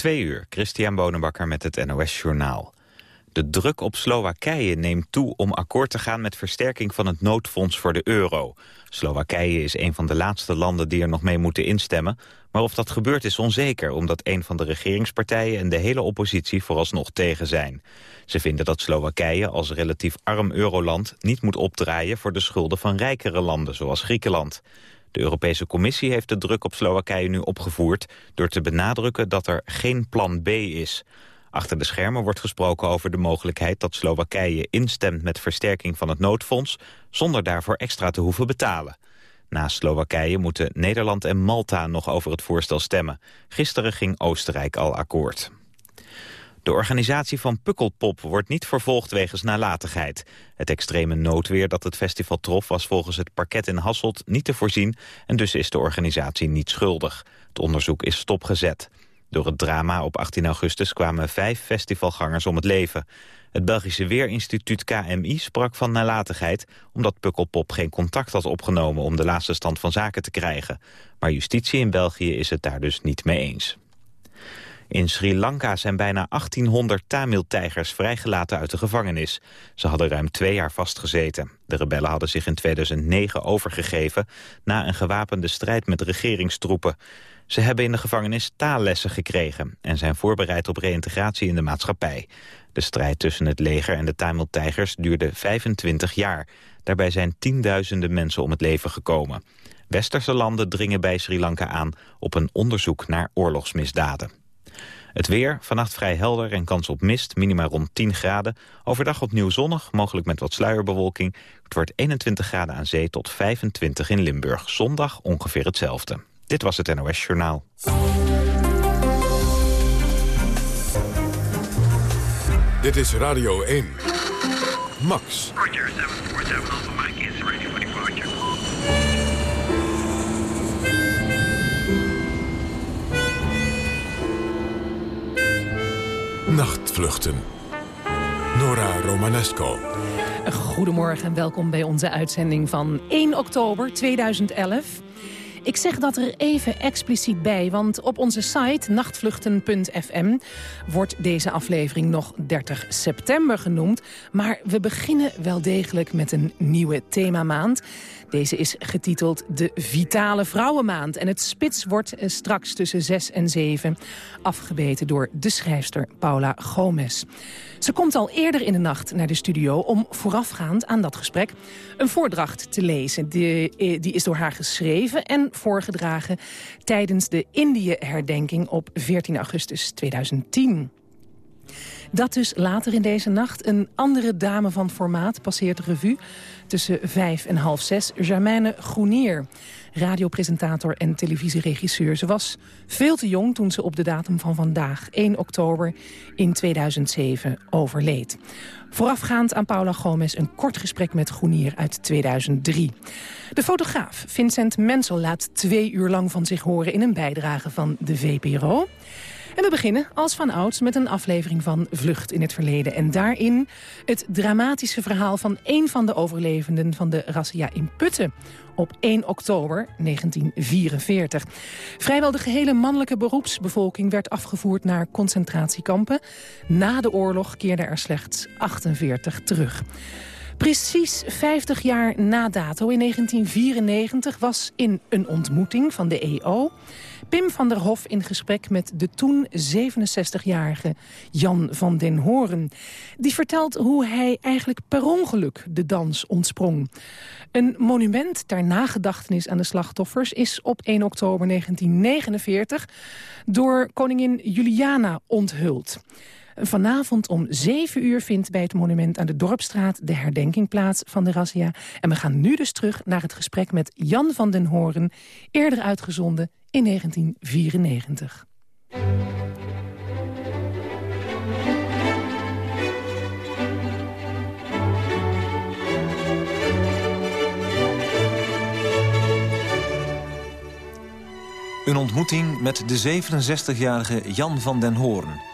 Twee uur, Christian Bonenbakker met het NOS Journaal. De druk op Slowakije neemt toe om akkoord te gaan met versterking van het noodfonds voor de euro. Slowakije is een van de laatste landen die er nog mee moeten instemmen. Maar of dat gebeurt is onzeker, omdat een van de regeringspartijen en de hele oppositie vooralsnog tegen zijn. Ze vinden dat Slowakije als relatief arm euroland niet moet opdraaien voor de schulden van rijkere landen, zoals Griekenland. De Europese Commissie heeft de druk op Slowakije nu opgevoerd... door te benadrukken dat er geen plan B is. Achter de schermen wordt gesproken over de mogelijkheid dat Slowakije instemt met versterking van het noodfonds... zonder daarvoor extra te hoeven betalen. Naast Slowakije moeten Nederland en Malta nog over het voorstel stemmen. Gisteren ging Oostenrijk al akkoord. De organisatie van Pukkelpop wordt niet vervolgd wegens nalatigheid. Het extreme noodweer dat het festival trof was volgens het parket in Hasselt niet te voorzien en dus is de organisatie niet schuldig. Het onderzoek is stopgezet. Door het drama op 18 augustus kwamen vijf festivalgangers om het leven. Het Belgische Weerinstituut KMI sprak van nalatigheid... omdat Pukkelpop geen contact had opgenomen om de laatste stand van zaken te krijgen. Maar justitie in België is het daar dus niet mee eens. In Sri Lanka zijn bijna 1800 Tamil-tijgers vrijgelaten uit de gevangenis. Ze hadden ruim twee jaar vastgezeten. De rebellen hadden zich in 2009 overgegeven... na een gewapende strijd met regeringstroepen. Ze hebben in de gevangenis taallessen gekregen... en zijn voorbereid op reïntegratie in de maatschappij. De strijd tussen het leger en de Tamil-tijgers duurde 25 jaar. Daarbij zijn tienduizenden mensen om het leven gekomen. Westerse landen dringen bij Sri Lanka aan op een onderzoek naar oorlogsmisdaden. Het weer, vannacht vrij helder en kans op mist, minima rond 10 graden. Overdag opnieuw zonnig, mogelijk met wat sluierbewolking. Het wordt 21 graden aan zee tot 25 in Limburg. Zondag ongeveer hetzelfde. Dit was het NOS Journaal. Dit is Radio 1. Max. Roger, 747 Alpha Mike is ready for departure. Nachtvluchten. Nora Romanesco. Goedemorgen en welkom bij onze uitzending van 1 oktober 2011. Ik zeg dat er even expliciet bij, want op onze site nachtvluchten.fm wordt deze aflevering nog 30 september genoemd. Maar we beginnen wel degelijk met een nieuwe themamaand. Deze is getiteld De Vitale Vrouwenmaand. En het spits wordt eh, straks tussen 6 en 7 afgebeten door de schrijfster Paula Gomez. Ze komt al eerder in de nacht naar de studio om voorafgaand aan dat gesprek een voordracht te lezen. Die, eh, die is door haar geschreven en voorgedragen tijdens de Indië-herdenking op 14 augustus 2010. Dat dus later in deze nacht. Een andere dame van formaat passeert de revue. Tussen vijf en half zes, Germaine Groenier. Radiopresentator en televisieregisseur. Ze was veel te jong toen ze op de datum van vandaag, 1 oktober in 2007, overleed. Voorafgaand aan Paula Gomez een kort gesprek met Groenier uit 2003. De fotograaf Vincent Mensel laat twee uur lang van zich horen... in een bijdrage van de VPRO. En we beginnen als van ouds met een aflevering van Vlucht in het Verleden. En daarin het dramatische verhaal van een van de overlevenden van de razzia in Putten op 1 oktober 1944. Vrijwel de gehele mannelijke beroepsbevolking werd afgevoerd naar concentratiekampen. Na de oorlog keerden er slechts 48 terug. Precies 50 jaar na dato, in 1994, was in een ontmoeting van de EO... Pim van der Hof in gesprek met de toen 67-jarige Jan van den Horen. Die vertelt hoe hij eigenlijk per ongeluk de dans ontsprong. Een monument ter nagedachtenis aan de slachtoffers... is op 1 oktober 1949 door koningin Juliana onthuld. Vanavond om 7 uur vindt bij het monument aan de Dorpstraat... de herdenking plaats van de razzia. En we gaan nu dus terug naar het gesprek met Jan van den Horen... eerder uitgezonden in 1994. Een ontmoeting met de 67-jarige Jan van den Hoorn...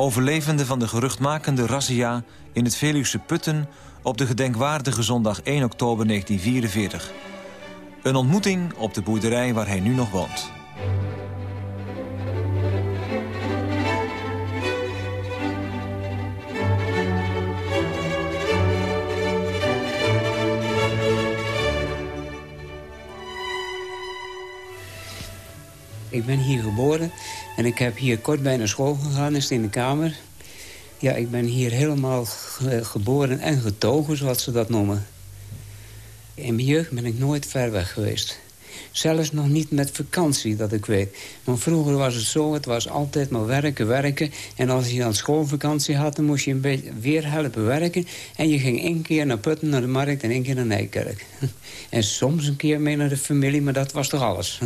overlevende van de geruchtmakende razzia in het Veluwse Putten... op de gedenkwaardige zondag 1 oktober 1944. Een ontmoeting op de boerderij waar hij nu nog woont. Ik ben hier geboren en ik heb hier kort bij naar school gegaan in de Kamer. Ja, ik ben hier helemaal geboren en getogen, zoals ze dat noemen. In mijn jeugd ben ik nooit ver weg geweest. Zelfs nog niet met vakantie, dat ik weet. Maar vroeger was het zo, het was altijd maar werken, werken. En als je dan schoolvakantie had, dan moest je een beetje weer helpen werken. En je ging één keer naar Putten, naar de markt en één keer naar Nijkerk. En soms een keer mee naar de familie, maar dat was toch alles.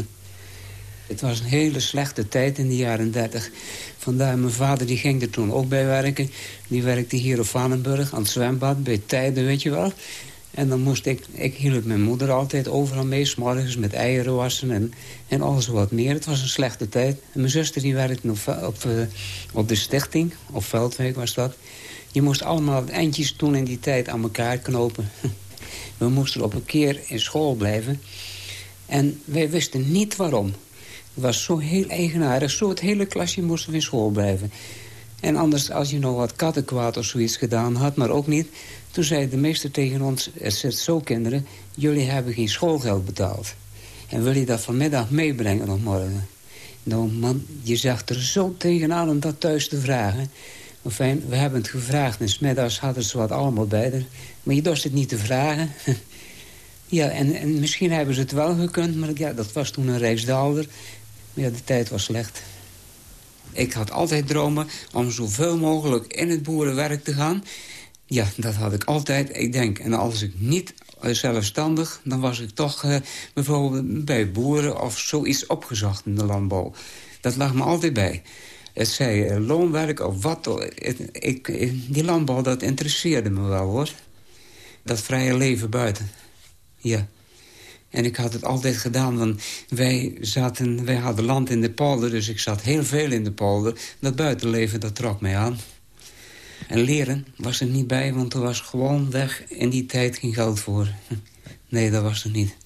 Het was een hele slechte tijd in de jaren dertig. Vandaar mijn vader die ging er toen ook bij werken. Die werkte hier op Vanenburg aan het zwembad, bij Tijden, weet je wel. En dan moest ik, ik hielp mijn moeder altijd overal mee, s'morgens met eieren wassen en, en alles wat meer. Het was een slechte tijd. Mijn zuster die werkte op, op, eh, op de stichting, op Veldwijk was dat. Je moest allemaal eindjes toen in die tijd aan elkaar knopen. We moesten op een keer in school blijven. En wij wisten niet waarom. Was zo heel eigenaardig. Zo het hele klasje moesten we in school blijven. En anders, als je nog wat kattenkwaad of zoiets gedaan had, maar ook niet... Toen zei de meester tegen ons, het zit zo kinderen... jullie hebben geen schoolgeld betaald. En wil je dat vanmiddag meebrengen nog morgen? Nou man, je zag er zo tegenaan om dat thuis te vragen. Fijn, we hebben het gevraagd en smiddags hadden ze wat allemaal bij Maar je dorst het niet te vragen. ja, en, en misschien hebben ze het wel gekund, maar ja, dat was toen een Rijksdaalder. Ja, de tijd was slecht. Ik had altijd dromen om zoveel mogelijk in het boerenwerk te gaan... Ja, dat had ik altijd. Ik denk, en als ik niet zelfstandig... dan was ik toch uh, bijvoorbeeld bij boeren of zoiets opgezocht in de landbouw. Dat lag me altijd bij. Het zij uh, loonwerk of wat. ik, die landbouw, dat interesseerde me wel, hoor. Dat vrije leven buiten. Ja. En ik had het altijd gedaan, want wij, zaten, wij hadden land in de polder... dus ik zat heel veel in de polder. Dat buitenleven, dat trok mij aan. En leren was er niet bij, want er was gewoon weg in die tijd geen geld voor. Nee, dat was er niet.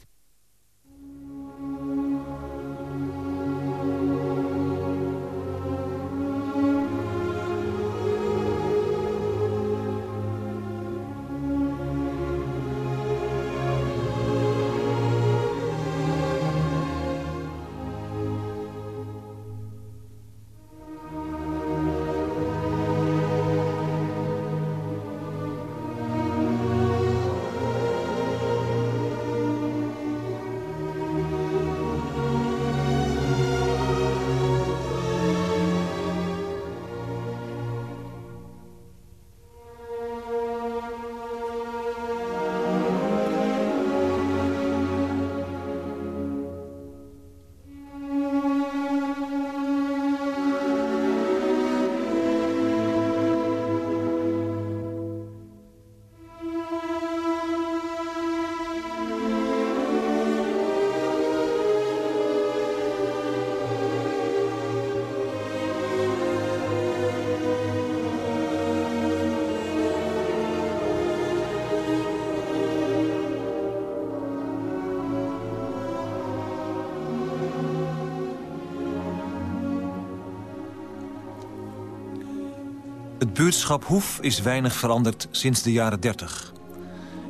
Buurtschap Hoef is weinig veranderd sinds de jaren 30.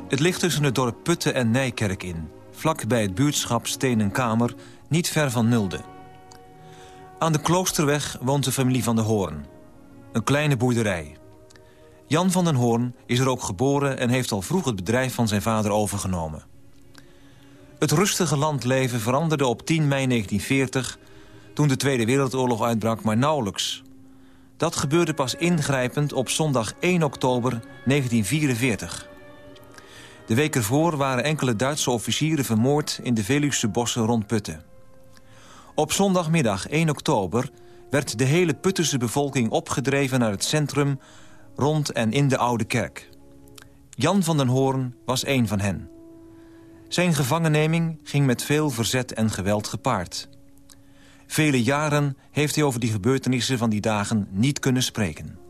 Het ligt tussen het dorp Putten en Nijkerk in... vlak bij het buurtschap Steenenkamer, niet ver van Nulde. Aan de Kloosterweg woont de familie van de Hoorn. Een kleine boerderij. Jan van den Hoorn is er ook geboren... en heeft al vroeg het bedrijf van zijn vader overgenomen. Het rustige landleven veranderde op 10 mei 1940... toen de Tweede Wereldoorlog uitbrak, maar nauwelijks... Dat gebeurde pas ingrijpend op zondag 1 oktober 1944. De week ervoor waren enkele Duitse officieren vermoord... in de Veluwse bossen rond Putten. Op zondagmiddag 1 oktober werd de hele Puttense bevolking opgedreven... naar het centrum rond en in de Oude Kerk. Jan van den Hoorn was een van hen. Zijn gevangenneming ging met veel verzet en geweld gepaard. Vele jaren heeft hij over die gebeurtenissen van die dagen niet kunnen spreken.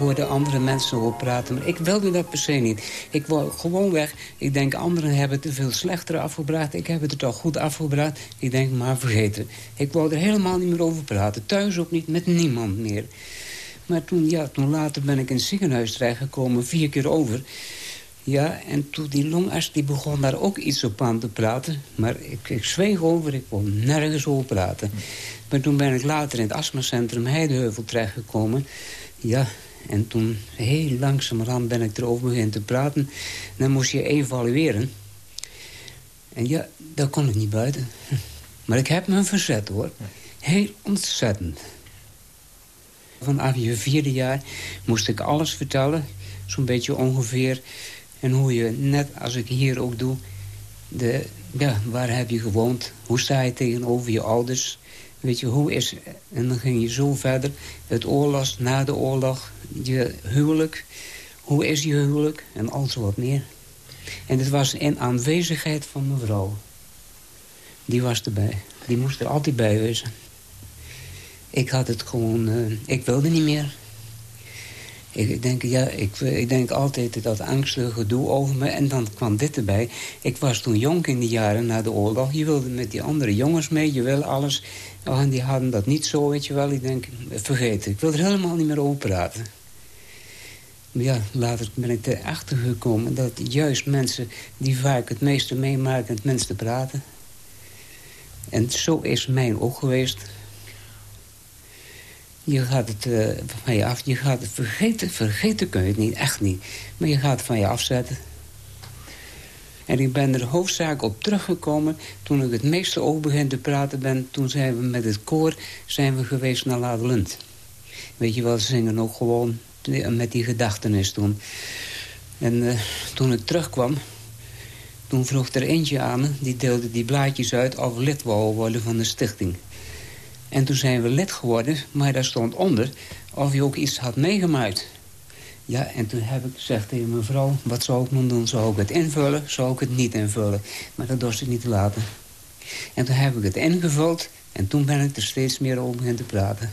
Hoorde andere mensen over praten, maar ik wilde dat per se niet. Ik wou gewoon weg. Ik denk, anderen hebben het veel slechter afgebracht. Ik heb het er toch goed afgebracht. Ik denk, maar vergeten. Ik wou er helemaal niet meer over praten. Thuis ook niet, met niemand meer. Maar toen, ja, toen later ben ik in het ziekenhuis terechtgekomen, vier keer over. Ja, en toen die longarts die begon daar ook iets op aan te praten. Maar ik, ik zweeg over, ik kon nergens over praten. Maar toen ben ik later in het astmacentrum Heideheuvel terechtgekomen. Ja, en toen heel langzamerhand ben ik erover beginnen te praten. Dan moest je evalueren. En ja, daar kon ik niet buiten. Maar ik heb me verzet, hoor. Heel ontzettend. Vanaf je vierde jaar moest ik alles vertellen. Zo'n beetje ongeveer. En hoe je, net als ik hier ook doe... De, ja, waar heb je gewoond? Hoe sta je tegenover je ouders? Weet je, hoe is... En dan ging je zo verder. Het oorlog, na de oorlog, je huwelijk. Hoe is je huwelijk? En al zo wat meer. En het was in aanwezigheid van mijn vrouw. Die was erbij. Die moest er altijd bij wezen. Ik had het gewoon... Uh, ik wilde niet meer. Ik denk, ja, ik, ik denk altijd dat angstige gedoe over me. En dan kwam dit erbij. Ik was toen jong in de jaren na de oorlog. Je wilde met die andere jongens mee, je wil alles. Oh, en die hadden dat niet zo, weet je wel. Ik denk, vergeet Ik wil er helemaal niet meer over praten. Maar ja, later ben ik erachter gekomen dat juist mensen die vaak het meeste meemaken... het minste praten. En zo is mijn ook geweest. Je gaat het uh, van je af, je gaat het vergeten. Vergeten kun je het niet, echt niet. Maar je gaat het van je afzetten. En ik ben er hoofdzaak op teruggekomen toen ik het meeste over begin te praten ben. Toen zijn we met het koor zijn we geweest naar Ladelund. Weet je wel, ze zingen ook gewoon met die gedachtenis toen. En uh, toen ik terugkwam, toen vroeg er eentje aan die deelde die blaadjes uit of lid wou worden van de stichting. En toen zijn we lid geworden, maar daar stond onder... of je ook iets had meegemaakt. Ja, en toen heb ik gezegd tegen mijn vrouw... wat zou ik nu doen? Zou ik het invullen? Zou ik het niet invullen? Maar dat dorst ik niet te laten. En toen heb ik het ingevuld... en toen ben ik er steeds meer over beginnen te praten.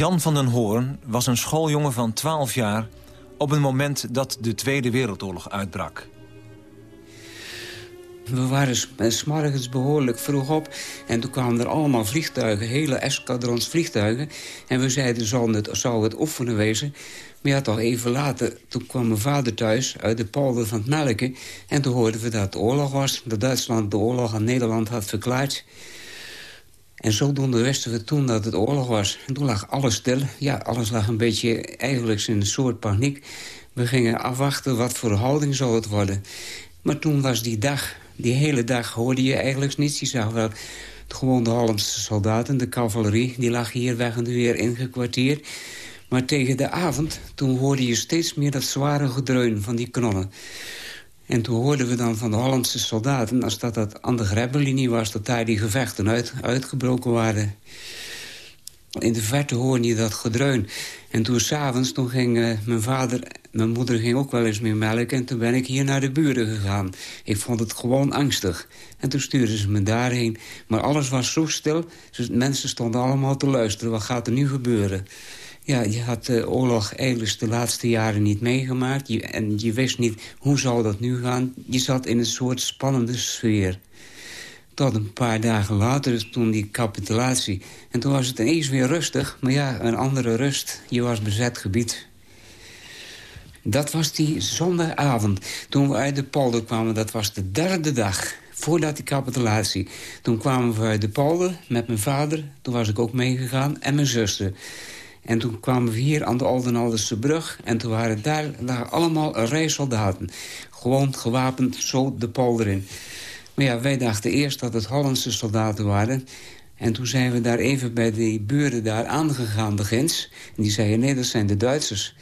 Jan van den Hoorn was een schooljongen van 12 jaar... op het moment dat de Tweede Wereldoorlog uitbrak. We waren s'morgens behoorlijk vroeg op. En toen kwamen er allemaal vliegtuigen, hele escadrons vliegtuigen. En we zeiden, zou het, zou het oefenen wezen? Maar ja, toch even later, toen kwam mijn vader thuis uit de polder van het Melken. En toen hoorden we dat het oorlog was. Dat Duitsland de oorlog aan Nederland had verklaard. En zodoende wisten we toen dat het oorlog was. En toen lag alles stil. Ja, alles lag een beetje eigenlijk in een soort paniek. We gingen afwachten wat voor houding zou het worden. Maar toen was die dag, die hele dag hoorde je eigenlijk niets. Je zag wel gewoon de Hollandse soldaten, de cavalerie... die lag hier weg en weer ingekwartierd. Maar tegen de avond, toen hoorde je steeds meer dat zware gedreun van die kanonnen. En toen hoorden we dan van de Hollandse soldaten... als dat, dat aan de Grebbelinie was, dat daar die gevechten uit, uitgebroken waren. In de verte hoorde je dat gedreun. En toen s'avonds, toen ging uh, mijn vader... Mijn moeder ging ook wel eens meer melken... en toen ben ik hier naar de buren gegaan. Ik vond het gewoon angstig. En toen stuurden ze me daarheen. Maar alles was zo stil, dus mensen stonden allemaal te luisteren. Wat gaat er nu gebeuren? Ja, je had de oorlog eigenlijk de laatste jaren niet meegemaakt. Je, en je wist niet, hoe zal dat nu gaan? Je zat in een soort spannende sfeer. Tot een paar dagen later, toen die capitulatie. En toen was het ineens weer rustig. Maar ja, een andere rust. Je was bezet gebied. Dat was die zondagavond. Toen we uit de polder kwamen, dat was de derde dag. Voordat die capitulatie. Toen kwamen we uit de polder met mijn vader. Toen was ik ook meegegaan. En mijn zuster. En toen kwamen we hier aan de Oldenalderse brug. En toen waren daar allemaal een rij soldaten. Gewoon gewapend, zo de polder in. Maar ja, wij dachten eerst dat het Hollandse soldaten waren. En toen zijn we daar even bij die buren daar aangegaan, begins. En die zeiden, nee, dat zijn de Duitsers.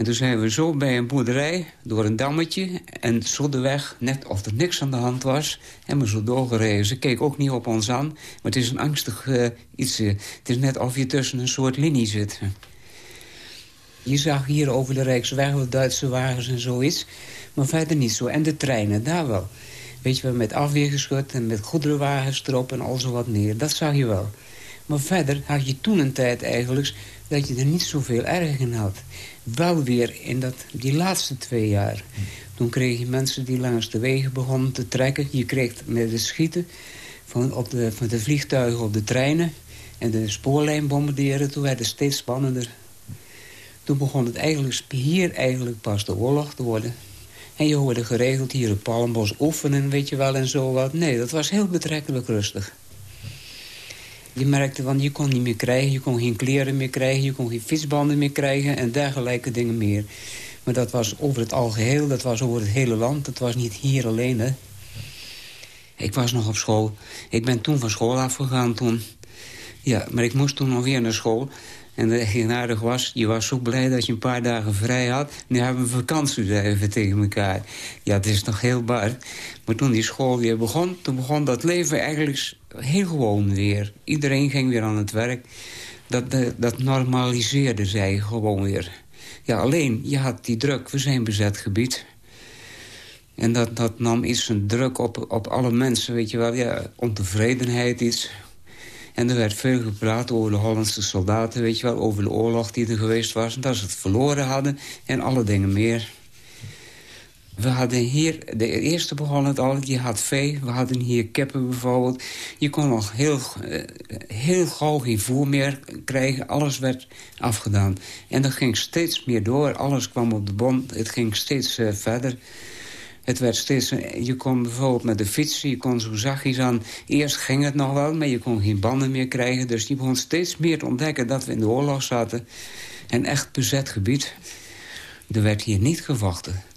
En toen zijn we zo bij een boerderij, door een dammetje... en zo weg, net of er niks aan de hand was... en we zo doorgereden. Ze keek ook niet op ons aan, maar het is een angstig uh, iets. het is net of je tussen een soort linie zit. Je zag hier over de Rijksweg wat Duitse wagens en zoiets... maar verder niet zo. En de treinen, daar wel. Weet je wel, met afweergeschut en met goederenwagens erop en al zo wat meer. Dat zag je wel. Maar verder had je toen een tijd eigenlijk dat je er niet zoveel erg in had. Wel weer in dat, die laatste twee jaar. Toen kreeg je mensen die langs de wegen begonnen te trekken. Je kreeg met het schieten van, op de, van de vliegtuigen op de treinen... en de spoorlijn bombarderen. Toen werd het steeds spannender. Toen begon het eigenlijk hier eigenlijk pas de oorlog te worden. En je hoorde geregeld hier op Palmbos oefenen, weet je wel, en zo wat. Nee, dat was heel betrekkelijk rustig. Je merkte van, je kon niet meer krijgen, je kon geen kleren meer krijgen... je kon geen fietsbanden meer krijgen en dergelijke dingen meer. Maar dat was over het algeheel, dat was over het hele land. Dat was niet hier alleen, hè. Ik was nog op school. Ik ben toen van school afgegaan toen. Ja, maar ik moest toen nog weer naar school. En eigenaardig was, je was zo blij dat je een paar dagen vrij had. Nu hebben we vakantie, zeiden tegen elkaar. Ja, het is nog heel bar. Maar toen die school weer begon, toen begon dat leven eigenlijk heel gewoon weer. Iedereen ging weer aan het werk. Dat, dat normaliseerde zij gewoon weer. Ja, alleen, je had die druk, we zijn bezet gebied. En dat, dat nam iets een druk op, op alle mensen, weet je wel. Ja, ontevredenheid iets. En er werd veel gepraat over de Hollandse soldaten, weet je wel. Over de oorlog die er geweest was. Dat ze het verloren hadden. En alle dingen meer. We hadden hier, de eerste begon het al, je had vee. We hadden hier kippen bijvoorbeeld. Je kon nog heel, eh, heel gauw geen voer meer krijgen. Alles werd afgedaan. En dat ging steeds meer door. Alles kwam op de bond. Het ging steeds uh, verder. Het werd steeds... Je kon bijvoorbeeld met de fiets, je kon zo zachtjes aan... Eerst ging het nog wel, maar je kon geen banden meer krijgen. Dus je begon steeds meer te ontdekken dat we in de oorlog zaten. En echt bezet gebied. Er werd hier niet gevochten.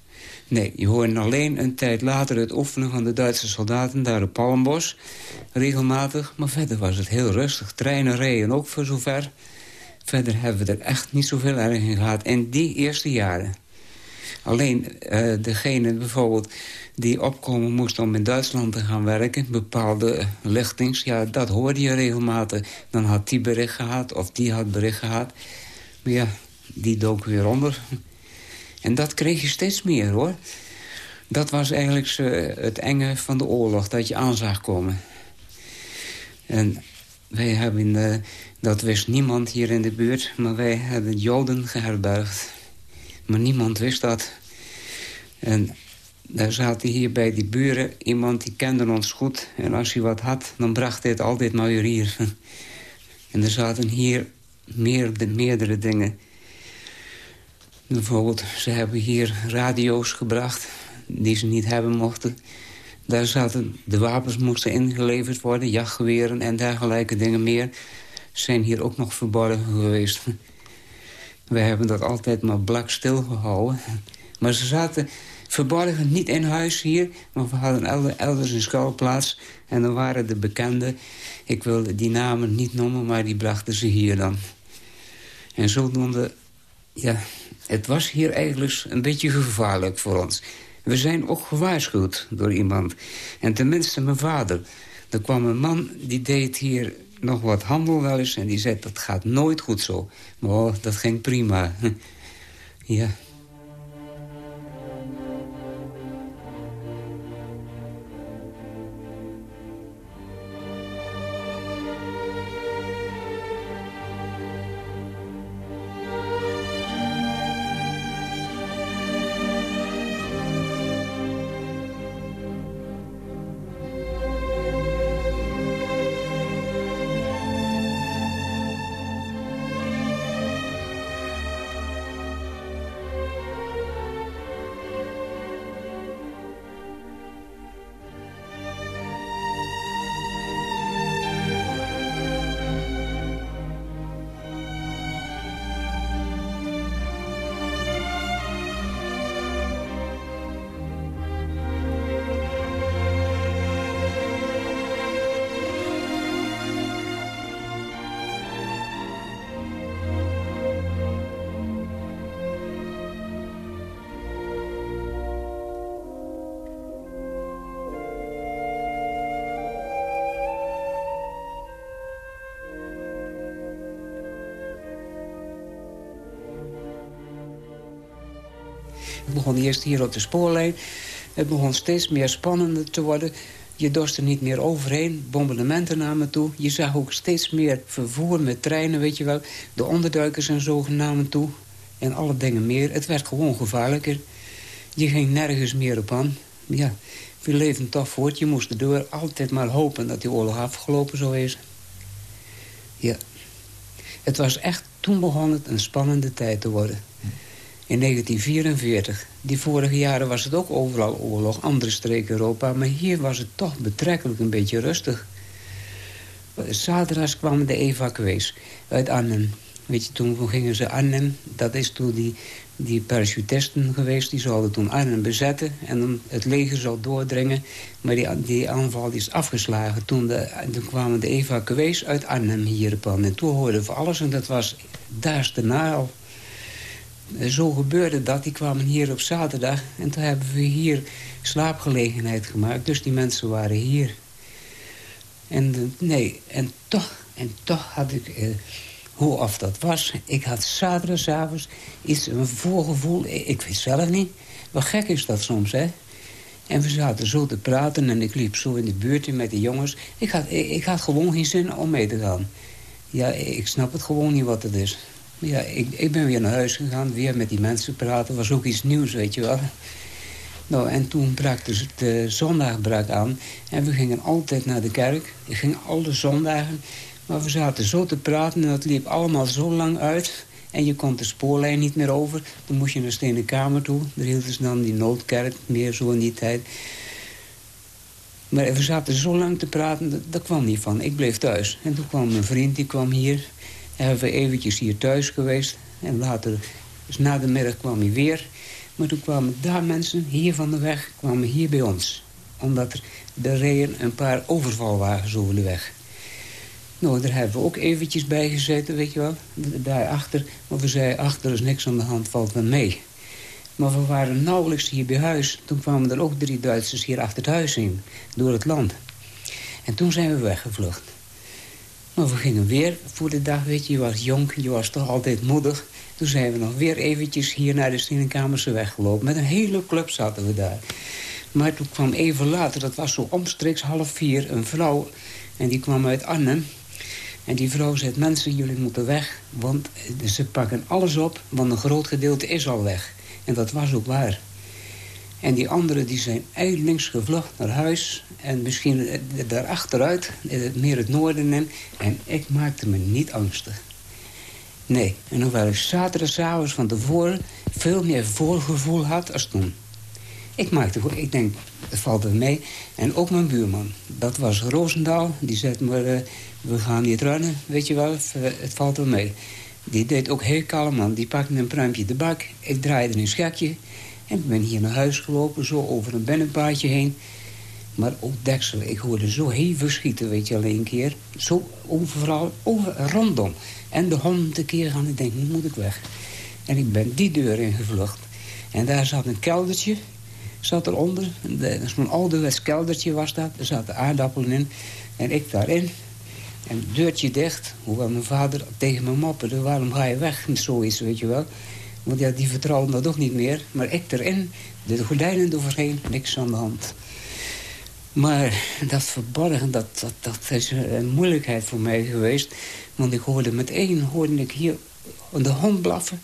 Nee, je hoorde alleen een tijd later het oefenen van de Duitse soldaten daar op Palmbos. Regelmatig, maar verder was het heel rustig. Treinen reden ook voor zover. Verder hebben we er echt niet zoveel erg in gehad. In die eerste jaren. Alleen uh, degene bijvoorbeeld die opkomen moest om in Duitsland te gaan werken... bepaalde lichtings, ja, dat hoorde je regelmatig. Dan had die bericht gehad of die had bericht gehad. Maar ja, die dook weer onder. En dat kreeg je steeds meer, hoor. Dat was eigenlijk het enge van de oorlog, dat je aan zag komen. En wij hebben, uh, dat wist niemand hier in de buurt... maar wij hebben Joden geherbergd. Maar niemand wist dat. En daar zaten hier bij die buren iemand die kende ons goed. En als hij wat had, dan bracht hij het altijd maar hier. En er zaten hier meer, meerdere dingen. Bijvoorbeeld, ze hebben hier radio's gebracht die ze niet hebben mochten. Daar zaten, de wapens moesten ingeleverd worden, jachtgeweren en dergelijke dingen meer. Zijn hier ook nog verborgen geweest. Wij hebben dat altijd maar blak stilgehouden. Maar ze zaten verborgen, niet in huis hier... maar we hadden elders een schuilplaats. En dan waren de bekenden, ik wil die namen niet noemen... maar die brachten ze hier dan. En zodoende Ja, het was hier eigenlijk een beetje gevaarlijk voor ons. We zijn ook gewaarschuwd door iemand. En tenminste mijn vader. Er kwam een man, die deed hier nog wat handel wel eens... en die zei, dat gaat nooit goed zo. Maar oh, dat ging prima. ja. Begon eerst hier op de spoorlijn. Het begon steeds meer spannender te worden. Je dorst er niet meer overheen. Bombardementen namen toe. Je zag ook steeds meer vervoer met treinen, weet je wel. De onderduikers en zo namen toe. En alle dingen meer. Het werd gewoon gevaarlijker. Je ging nergens meer op aan. Ja, we leefden toch voort. Je moest door altijd maar hopen dat die oorlog afgelopen zou wezen. Ja. Het was echt, toen begon het een spannende tijd te worden in 1944. Die vorige jaren was het ook overal oorlog, andere streken Europa. Maar hier was het toch betrekkelijk een beetje rustig. Zaterdags kwamen de evacuees uit Arnhem. Weet je, toen gingen ze Arnhem, dat is toen die, die parachutisten geweest... die zouden toen Arnhem bezetten en het leger zou doordringen. Maar die, die aanval is afgeslagen. Toen, de, toen kwamen de evacuees uit Arnhem hier op En toen hoorden we alles en dat was daags daarna al zo gebeurde dat. Die kwamen hier op zaterdag en toen hebben we hier slaapgelegenheid gemaakt. Dus die mensen waren hier. En nee, en toch, en toch had ik, eh, hoe of dat was... ik had zaterdagavond iets, een voorgevoel, ik weet zelf niet. Wat gek is dat soms, hè? En we zaten zo te praten en ik liep zo in de buurt met de jongens. Ik had, ik, ik had gewoon geen zin om mee te gaan. Ja, ik snap het gewoon niet wat het is. Ja, ik, ik ben weer naar huis gegaan, weer met die mensen praten. was ook iets nieuws, weet je wel. Nou, en toen brak de, de aan. En we gingen altijd naar de kerk. Ik ging alle zondagen. Maar we zaten zo te praten en dat liep allemaal zo lang uit. En je kon de spoorlijn niet meer over. Dan moest je naar Stenen Kamer toe. Daar hielden ze dan die noodkerk, meer zo in die tijd. Maar we zaten zo lang te praten, dat, kwam niet van. Ik bleef thuis. En toen kwam mijn vriend, die kwam hier. En hebben we eventjes hier thuis geweest. En later, dus na de middag kwam hij weer. Maar toen kwamen daar mensen, hier van de weg, kwamen hier bij ons. Omdat er, er reden een paar overvalwagens over de weg. Nou, daar hebben we ook eventjes bij gezeten, weet je wel. Daarachter, maar we zeiden, achter is niks aan de hand, valt wel mee. Maar we waren nauwelijks hier bij huis. Toen kwamen er ook drie Duitsers hier achter het huis in, door het land. En toen zijn we weggevlucht. Maar we gingen weer voor de dag, weet je, je was jong, je was toch altijd moedig. Toen zijn we nog weer eventjes hier naar de Stienenkamerse weg gelopen. Met een hele club zaten we daar. Maar toen kwam even later, dat was zo omstreeks half vier, een vrouw. En die kwam uit Arnhem. En die vrouw zei, mensen, jullie moeten weg. Want ze pakken alles op, want een groot gedeelte is al weg. En dat was ook waar. En die anderen die zijn ijlings gevlucht naar huis. En misschien eh, daarachteruit, eh, meer het noorden in. En ik maakte me niet angstig. Nee, en hoewel ik zaterdagavond van tevoren veel meer voorgevoel had als toen. Ik maakte, ik denk, het valt er mee. En ook mijn buurman, dat was Roosendaal. Die zei maar, uh, we gaan niet runnen, weet je wel, het valt er mee. Die deed ook heel kalm man. Die pakte een pruimpje de bak. Ik draaide een schakje. En ik ben hier naar huis gelopen, zo over een binnenpaadje heen. Maar ook deksel, ik hoorde zo hevig schieten, weet je, alleen een keer. Zo overal, over, rondom. En de hond keer gaan, ik denk, nu moet ik weg. En ik ben die deur ingevlucht. En daar zat een keldertje, zat eronder. Zo'n ouderwets keldertje was dat. Er zaten aardappelen in. En ik daarin. En het deurtje dicht. Hoewel mijn vader tegen me mopperde. Waarom ga je weg? Zoiets, weet je wel. Want ja, die vertrouwde dat toch niet meer. Maar ik erin, de gordijnen eroverheen, niks aan de hand. Maar dat verborgen, dat, dat, dat is een moeilijkheid voor mij geweest. Want ik hoorde meteen hoorde ik hier de hond blaffen.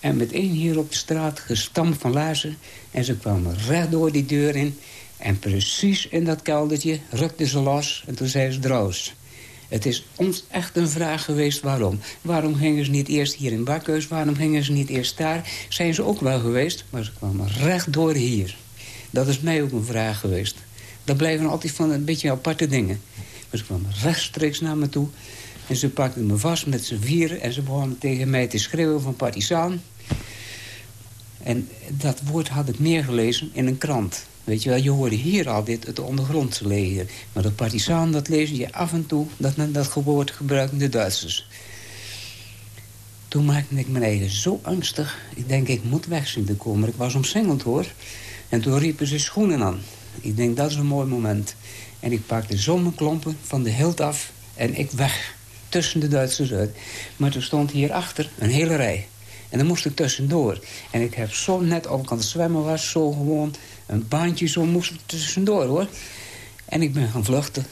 En meteen hier op de straat gestampt van laarzen. En ze kwamen recht door die deur in. En precies in dat keldertje rukten ze los. En toen zei ze droos. Het is ons echt een vraag geweest waarom. Waarom gingen ze niet eerst hier in Bakkeus? Waarom gingen ze niet eerst daar? Zijn ze ook wel geweest, maar ze kwamen recht door hier. Dat is mij ook een vraag geweest. Dat blijven altijd van een beetje aparte dingen. Maar ze kwamen rechtstreeks naar me toe. En ze pakten me vast met z'n vieren. En ze begonnen tegen mij te schreeuwen van partisaan. En dat woord had ik meer gelezen in een krant. Weet je wel, je hoorde hier altijd het ondergrondse leger. Maar de partisaan, dat lees je af en toe. Dat, dat woord gebruiken de Duitsers. Toen maakte ik mijn eigen zo angstig. Ik denk, ik moet weg zien te komen. Ik was omsingeld, hoor. En toen riepen ze schoenen aan. Ik denk, dat is een mooi moment. En ik pakte zomerklompen van de hilt af en ik weg. Tussen de Duitsers uit. Maar er stond hierachter een hele rij. En dan moest ik tussendoor. En ik heb zo net, of ik aan het zwemmen was, zo gewoon een baantje zo moest tussendoor, hoor. En ik ben gaan vluchten.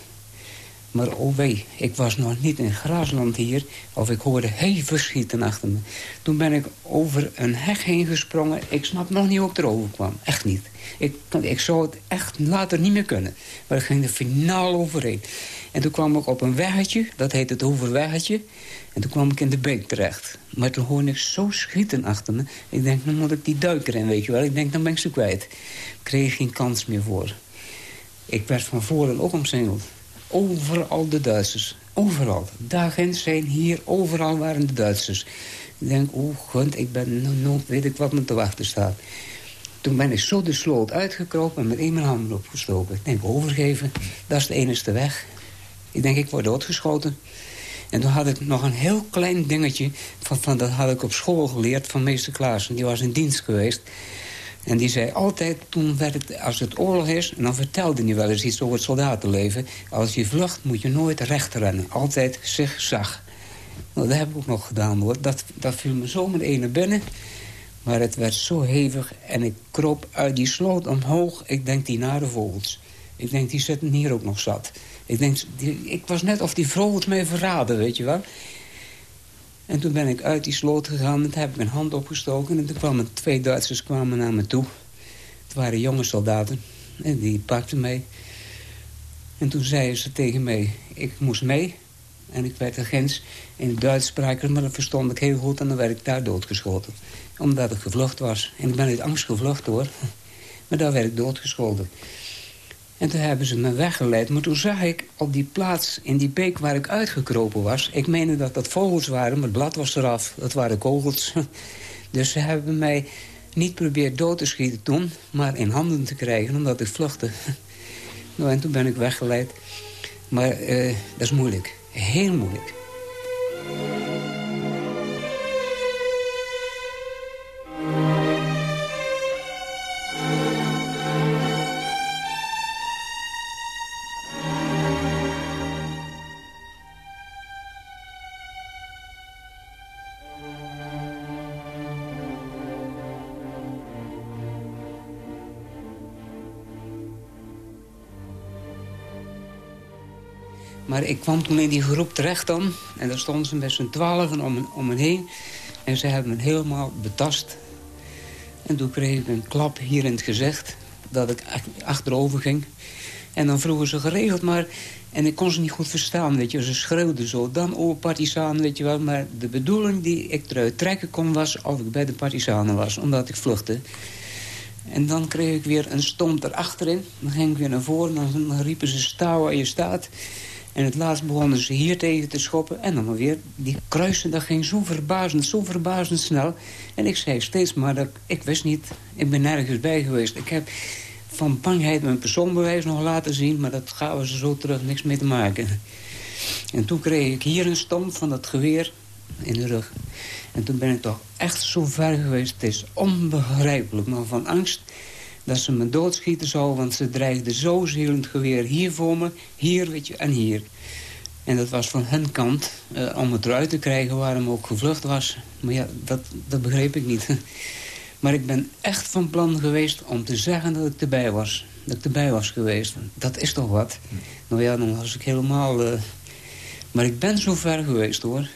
Maar oh wee, ik was nog niet in Grasland hier... of ik hoorde heel verschieten achter me. Toen ben ik over een heg heen gesprongen. Ik snap nog niet hoe ik erover kwam. Echt niet. Ik, ik zou het echt later niet meer kunnen. Maar ik ging er finaal overheen. En toen kwam ik op een weggetje, dat heet het Hoeverweggetje. En toen kwam ik in de beek terecht. Maar toen hoorde ik zo schieten achter me. Ik denk, dan moet ik die duiker in, weet je wel. Ik denk, dan ben ik ze kwijt. Ik kreeg geen kans meer voor. Ik werd van voren ook omsingeld. Overal de Duitsers. Overal. Dagens zijn hier, overal waren de Duitsers. Ik denk, oh god, ik ben nooit, weet ik wat me te wachten staat. Toen ben ik zo de sloot uitgekropen en met één mijn handen opgestoken. Ik denk, overgeven, dat is de enige weg. Ik denk, ik word doodgeschoten. En toen had ik nog een heel klein dingetje... Van, van, dat had ik op school geleerd van meester Klaassen. Die was in dienst geweest. En die zei altijd, toen werd het, als het oorlog is... en dan vertelde hij wel eens iets over het soldatenleven... als je vlucht moet je nooit recht rennen. Altijd zag. Nou, dat heb ik ook nog gedaan, hoor. Dat, dat viel me zo met ene binnen. Maar het werd zo hevig en ik kroop uit die sloot omhoog. Ik denk die nare vogels. Ik denk, die zitten hier ook nog zat. Ik denk, ik was net of die vogels mij verraden, weet je wel. En toen ben ik uit die sloot gegaan en heb ik mijn hand opgestoken. En toen kwamen twee Duitsers kwamen naar me toe. Het waren jonge soldaten. En die pakten mij. En toen zeiden ze tegen mij, ik moest mee. En ik werd agent in Duits spraken, maar dat verstond ik heel goed. En dan werd ik daar doodgeschoten. Omdat ik gevlucht was. En ik ben uit angst gevlucht hoor. Maar daar werd ik doodgeschoten. En toen hebben ze me weggeleid. Maar toen zag ik op die plaats in die beek waar ik uitgekropen was... ik meende dat dat vogels waren, maar het blad was eraf. Dat waren kogels. Dus ze hebben mij niet probeerd dood te schieten toen... maar in handen te krijgen, omdat ik vluchtte. Nou, en toen ben ik weggeleid. Maar uh, dat is moeilijk. Heel moeilijk. Ik kwam toen in die groep terecht dan. En daar stonden ze met z'n twaalfen om, om me heen. En ze hebben me helemaal betast. En toen kreeg ik een klap hier in het gezicht. Dat ik achterover ging. En dan vroegen ze geregeld maar... En ik kon ze niet goed verstaan, weet je. Ze schreeuwden zo. Dan over partisanen, weet je wel. Maar de bedoeling die ik eruit trekken kon was... of ik bij de partisanen was, omdat ik vluchtte. En dan kreeg ik weer een stomp erachterin. Dan ging ik weer naar voren. Dan riepen ze, sta waar je staat. En het laatst begonnen ze hier tegen te schoppen. En dan weer, die kruisen, dat ging zo verbazend, zo verbazend snel. En ik zei steeds maar, dat, ik wist niet, ik ben nergens bij geweest. Ik heb van bangheid mijn persoonbewijs nog laten zien... maar dat gaven ze zo terug, niks mee te maken. En toen kreeg ik hier een stomp van dat geweer in de rug. En toen ben ik toch echt zo ver geweest. Het is onbegrijpelijk, maar van angst dat ze me doodschieten zou... want ze dreigden zo zielend geweer hier voor me, hier weet je, en hier. En dat was van hun kant uh, om het eruit te krijgen waarom ook gevlucht was. Maar ja, dat, dat begreep ik niet. maar ik ben echt van plan geweest om te zeggen dat ik erbij was. Dat ik erbij was geweest. Dat is toch wat? Nou ja, dan was ik helemaal... Uh... Maar ik ben zo ver geweest, hoor.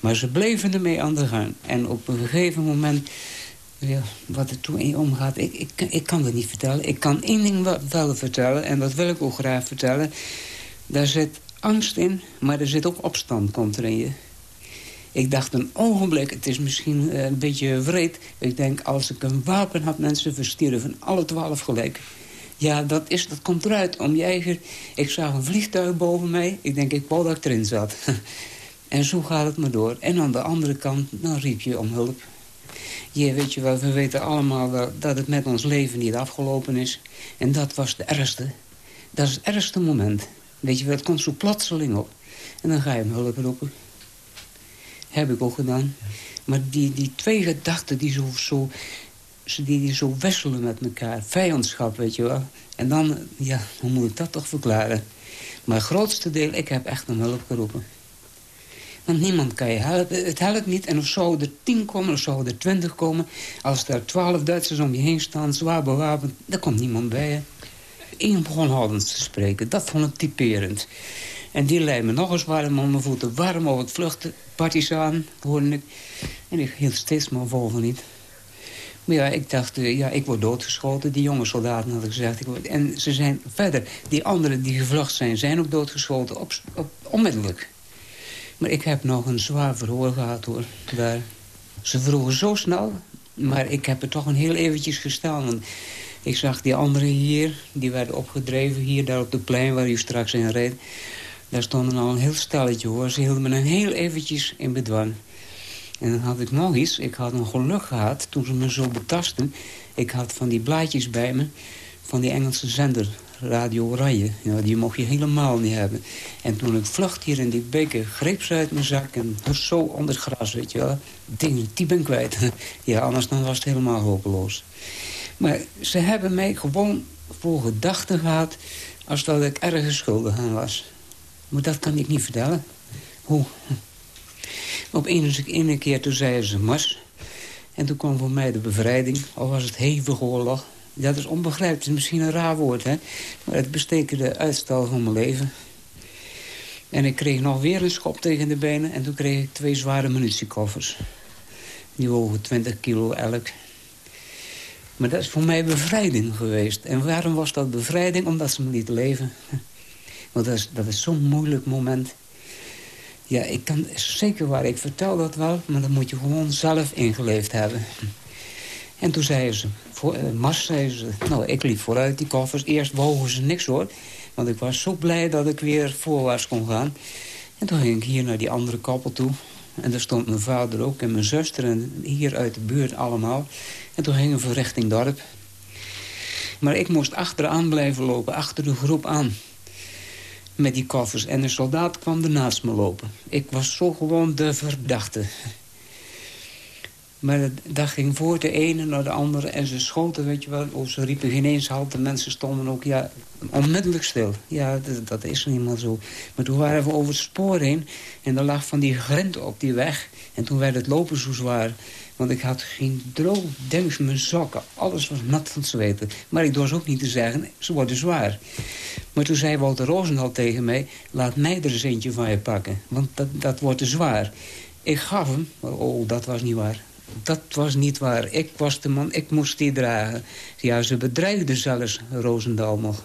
Maar ze bleven ermee aan de gang. En op een gegeven moment... Ja, wat er toen in omgaat, ik, ik, ik kan het niet vertellen. Ik kan één ding wel vertellen, en dat wil ik ook graag vertellen. Daar zit angst in, maar er zit ook opstand, komt er in je. Ik dacht een ogenblik, het is misschien eh, een beetje vreed. Ik denk, als ik een wapen had, mensen verstierven. Alle twaalf gelijk. Ja, dat, is, dat komt eruit. Om je eigen... Ik zag een vliegtuig boven mij. Ik denk, ik wou dat ik erin zat. en zo gaat het maar door. En aan de andere kant, dan riep je om hulp. Je weet je wel, we weten allemaal dat het met ons leven niet afgelopen is. En dat was de ergste. Dat is het ergste moment. Weet je wel, het komt zo plotseling op. En dan ga je hem hulp roepen. Heb ik ook gedaan. Maar die, die twee gedachten die zo, zo, die, die zo wisselen met elkaar. Vijandschap, weet je wel. En dan, ja, hoe moet ik dat toch verklaren? Maar het grootste deel, ik heb echt om hulp geroepen. Want niemand kan je helpen. Het helpt niet. En of zouden er tien komen, of zouden er twintig komen... als er twaalf Duitsers om je heen staan, zwaar bewapend... dan komt niemand bij je. Eén begon Hollands te spreken. Dat vond ik typerend. En die leidde me nog eens warm om mijn voeten. Warm over het vluchten. Partizaan, hoorde ik. En ik hield steeds maar vol van niet. Maar ja, ik dacht, eh, ja, ik word doodgeschoten. Die jonge soldaten had ik gezegd. Ik word... En ze zijn verder. Die anderen die gevlucht zijn, zijn ook doodgeschoten. Op, op, onmiddellijk. Maar ik heb nog een zwaar verhoor gehad, hoor. Ze vroegen zo snel. Maar ik heb het toch een heel eventjes gestaan. Ik zag die anderen hier, die werden opgedreven. Hier, daar op de plein waar u straks in reed. Daar stonden al een heel stelletje, hoor. Ze hielden me een heel eventjes in bedwang. En dan had ik nog iets. Ik had een geluk gehad toen ze me zo betasten. Ik had van die blaadjes bij me van die Engelse zender, Radio Oranje. Die mocht je helemaal niet hebben. En toen ik vlucht hier in die beker, greep ze uit mijn zak... en zo onder gras, weet je wel. Ding, die ben kwijt. ja, anders dan was het helemaal hopeloos. Maar ze hebben mij gewoon voor gedachten gehad... als dat ik ergens schuldig aan was. Maar dat kan ik niet vertellen. Hoe? Op een, ene keer toen zeiden ze mars. En toen kwam voor mij de bevrijding. Al was het hevige oorlog. Dat is onbegrijpelijk. Het is misschien een raar woord, hè. Maar het bestekende uitstel van mijn leven. En ik kreeg nog weer een schop tegen de benen. En toen kreeg ik twee zware munitiekoffers. Die wogen 20 kilo elk. Maar dat is voor mij bevrijding geweest. En waarom was dat bevrijding? Omdat ze me lieten leven. Want dat is, dat is zo'n moeilijk moment. Ja, ik kan zeker waar. Ik vertel dat wel, maar dat moet je gewoon zelf ingeleefd hebben. En toen zeiden ze, voor, uh, zeiden ze... Nou, ik liep vooruit die koffers. Eerst wogen ze niks hoor. Want ik was zo blij dat ik weer voorwaarts kon gaan. En toen ging ik hier naar die andere koppel toe. En daar stond mijn vader ook en mijn zuster en hier uit de buurt allemaal. En toen gingen we richting dorp. Maar ik moest achteraan blijven lopen, achter de groep aan. Met die koffers. En een soldaat kwam ernaast me lopen. Ik was zo gewoon de verdachte. Maar dat ging voor de ene naar de andere. En ze schoten, weet je wel. Of ze riepen geen eens halt. De mensen stonden ook ja, onmiddellijk stil. Ja, dat, is niet meer zo. Maar toen waren we over het spoor heen. En er lag van die grind op die weg. En toen werd het lopen zo zwaar. Want ik had geen droog denk mijn sokken. Alles was nat van het zweten. Maar ik dorst ook niet te zeggen, ze worden zwaar. Maar toen zei Walter Roosendaal tegen mij... laat mij er eens eentje van je pakken, want dat, dat wordt te zwaar. Ik gaf hem, maar oh, dat was niet waar. Dat was niet waar. Ik was de man, ik moest die dragen. Ja, ze bedreigden zelfs Roosendaal nog.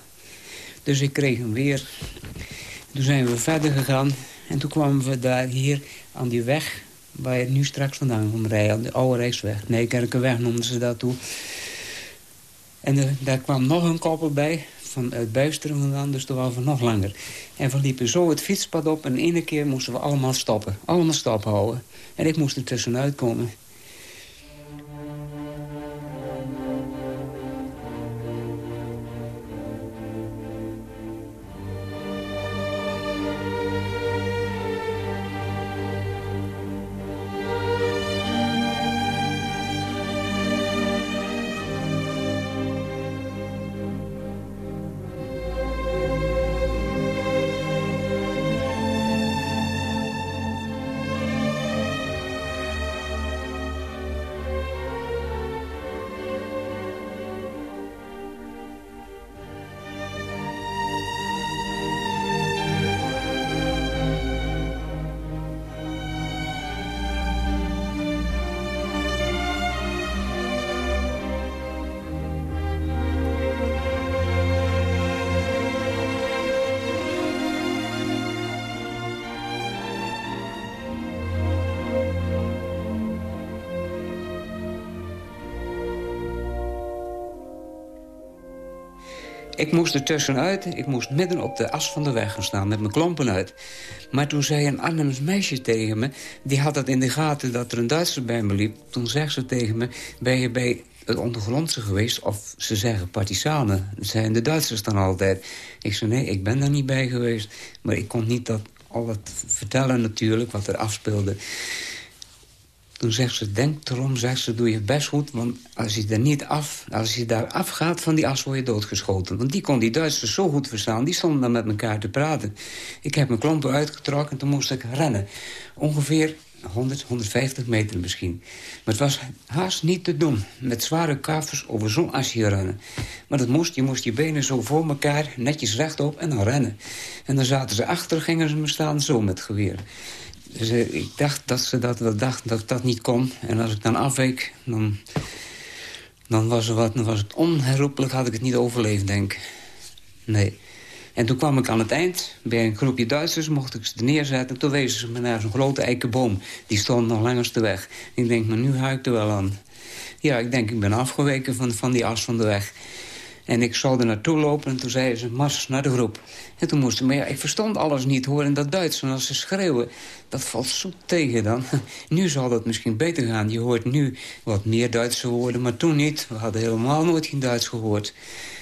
Dus ik kreeg hem weer. Toen zijn we verder gegaan. En toen kwamen we daar hier aan die weg waar je nu straks vandaan komt rijden. De oude Rijksweg. Nee, Kerkenweg noemden ze dat toen. En daar kwam nog een koppel bij, vanuit Buisteren vandaan, dus toen waren we nog langer. En we liepen zo het fietspad op en ene keer moesten we allemaal stoppen. Allemaal stop houden. En ik moest er tussenuit komen. Ik moest er tussenuit. Ik moest midden op de as van de weg gaan staan met mijn klompen uit. Maar toen zei een Arnhems meisje tegen me... die had het in de gaten dat er een Duitser bij me liep. Toen zegt ze tegen me... ben je bij het ondergrondse geweest? Of ze zeggen partisanen. Dat zijn de Duitsers dan altijd. Ik zei nee, ik ben daar niet bij geweest. Maar ik kon niet dat, al het vertellen natuurlijk, wat er afspeelde. Toen zegt ze, denk erom, zegt ze, doe je best goed... want als je, er niet af, als je daar afgaat van die as, word je doodgeschoten. Want die kon die Duitsers zo goed verstaan, die stonden dan met elkaar te praten. Ik heb mijn klompen uitgetrokken en toen moest ik rennen. Ongeveer 100, 150 meter misschien. Maar het was haast niet te doen. Met zware kavers over zo'n asje rennen. Maar dat moest, je moest je benen zo voor elkaar, netjes rechtop en dan rennen. En dan zaten ze achter, gingen ze me staan zo met geweer. Dus ik dacht dat ze dat wel dachten dat dat niet kon. En als ik dan afweek, dan, dan, was, er wat, dan was het onherroepelijk, had ik het niet overleefd, denk ik. Nee. En toen kwam ik aan het eind, bij een groepje Duitsers, mocht ik ze neerzetten. Toen wezen ze me naar zo'n grote eikenboom. Die stond nog langs de weg. Ik denk, maar nu ga ik er wel aan. Ja, ik denk, ik ben afgeweken van, van die as van de weg. En ik zou er naartoe lopen en toen zeiden ze, mars naar de groep. En toen moesten, maar ja, ik verstond alles niet hoor in dat Duits. En als ze schreeuwen, dat valt zo tegen dan. Nu zal dat misschien beter gaan. Je hoort nu wat meer Duitse woorden, maar toen niet. We hadden helemaal nooit geen Duits gehoord.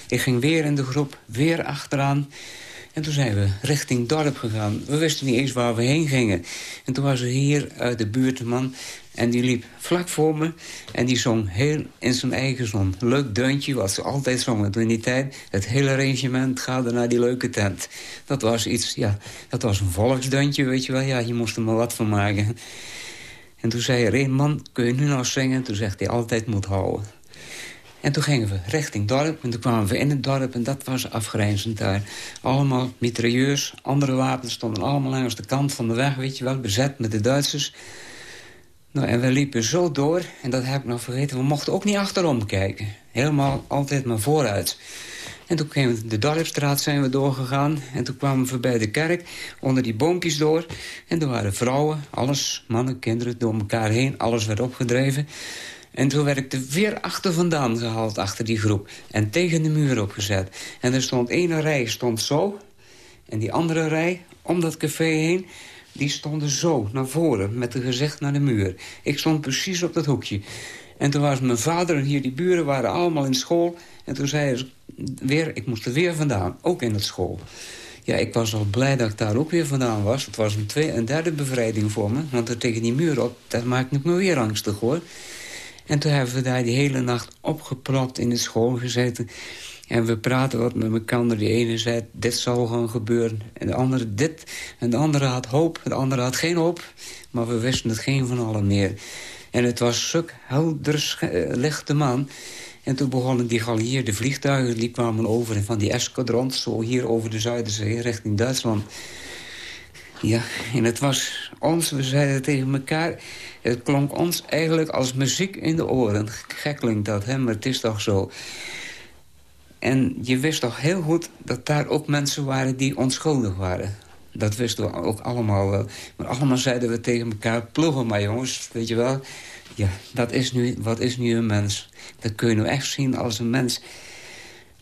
Ik ging weer in de groep, weer achteraan. En toen zijn we richting dorp gegaan. We wisten niet eens waar we heen gingen. En toen was er hier uit de buurt een man... en die liep vlak voor me en die zong heel in zijn eigen zon. Leuk deuntje, wat ze altijd zongen toen in die tijd. Het hele regiment gaat naar die leuke tent. Dat was iets, ja, dat was een volksdeuntje, weet je wel. Ja, je moest er maar wat van maken. En toen zei er een man, kun je nu nog zingen? Toen zegt hij, altijd moet houden. En toen gingen we richting dorp en toen kwamen we in het dorp... en dat was afgrijzend daar. Allemaal mitrailleurs, andere wapens stonden allemaal langs de kant van de weg... weet je wel, bezet met de Duitsers. Nou, en we liepen zo door, en dat heb ik nog vergeten... we mochten ook niet achterom kijken. Helemaal altijd maar vooruit. En toen kwamen we de Dorpstraat zijn we doorgegaan. En toen kwamen we voorbij de kerk, onder die boompjes door. En er waren vrouwen, alles, mannen, kinderen, door elkaar heen. Alles werd opgedreven. En toen werd ik er weer achter vandaan gehaald, achter die groep. En tegen de muur opgezet. En er stond één rij stond zo. En die andere rij, om dat café heen... die stonden zo, naar voren, met een gezicht naar de muur. Ik stond precies op dat hoekje. En toen was mijn vader en hier die buren waren allemaal in school. En toen zei ze weer, ik moest er weer vandaan, ook in het school. Ja, ik was al blij dat ik daar ook weer vandaan was. Het was een derde bevrijding voor me. Want er tegen die muur op, dat maakt me weer angstig, hoor. En toen hebben we daar die hele nacht opgepropt in de school gezeten. En we praten wat met elkaar. De ene zei, dit zal gaan gebeuren. En de andere dit. En de andere had hoop. De andere had geen hoop. Maar we wisten het geen van allen meer. En het was suk helder uh, lichte maan. En toen begonnen die geallieerde vliegtuigen... die kwamen over van die escadrons... zo hier over de Zuiderzee richting Duitsland. Ja, en het was ons, we zeiden tegen elkaar... Het klonk ons eigenlijk als muziek in de oren. Gek klinkt dat, hè, maar het is toch zo. En je wist toch heel goed dat daar ook mensen waren die onschuldig waren. Dat wisten we ook allemaal wel. Maar allemaal zeiden we tegen elkaar, ploegen maar jongens, weet je wel. Ja, dat is nu, wat is nu een mens? Dat kun je nu echt zien als een mens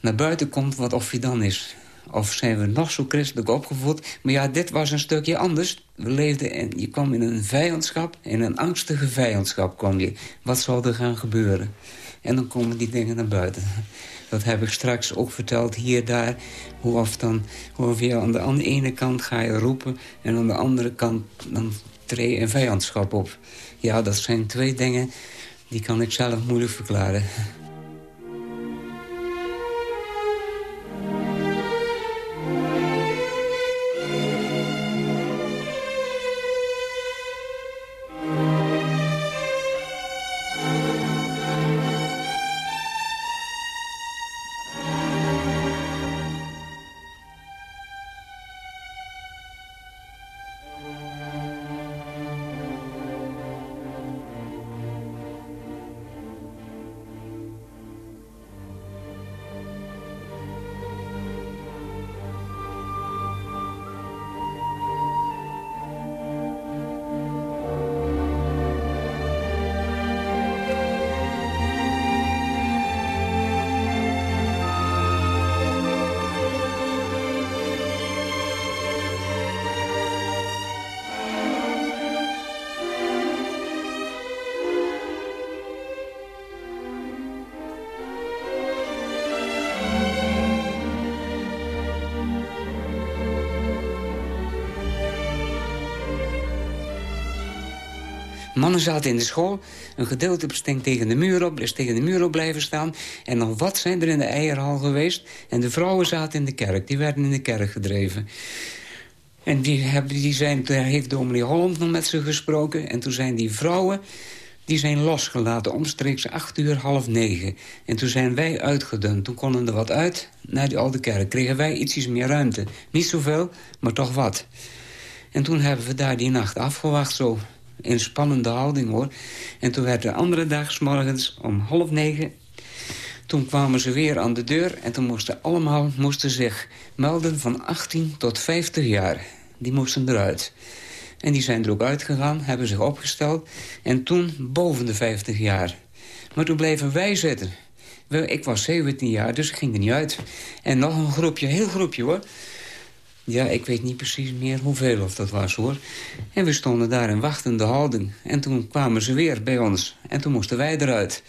naar buiten komt, wat of hij dan is. Of zijn we nog zo christelijk opgevoed? Maar ja, dit was een stukje anders. We leefden in, je kwam in een vijandschap, in een angstige vijandschap kwam je. Wat zou er gaan gebeuren? En dan komen die dingen naar buiten. Dat heb ik straks ook verteld, hier, daar. Hoe of dan, hoe aan de, aan de ene kant ga je roepen... en aan de andere kant dan je een vijandschap op. Ja, dat zijn twee dingen, die kan ik zelf moeilijk verklaren. Mannen zaten in de school. Een gedeelte tegen de muur op, is tegen de muur op blijven staan. En nog wat zijn er in de eierhal geweest. En de vrouwen zaten in de kerk. Die werden in de kerk gedreven. En die, hebben, die zijn, daar heeft dominee Holland nog met ze gesproken. En toen zijn die vrouwen die zijn losgelaten omstreeks acht uur, half negen. En toen zijn wij uitgedund. Toen konden er wat uit naar die oude kerk. Kregen wij ietsjes meer ruimte. Niet zoveel, maar toch wat. En toen hebben we daar die nacht afgewacht, zo in spannende houding hoor. En toen werd de andere dag, morgens om half negen... Toen kwamen ze weer aan de deur en toen moesten allemaal moesten zich melden van 18 tot 50 jaar. Die moesten eruit. En die zijn er ook uitgegaan, hebben zich opgesteld. En toen boven de 50 jaar. Maar toen bleven wij zitten. Ik was 17 jaar, dus ik ging er niet uit. En nog een groepje, heel groepje hoor. Ja, ik weet niet precies meer hoeveel of dat was hoor. En we stonden daar in wachtende houding. En toen kwamen ze weer bij ons. En toen moesten wij eruit.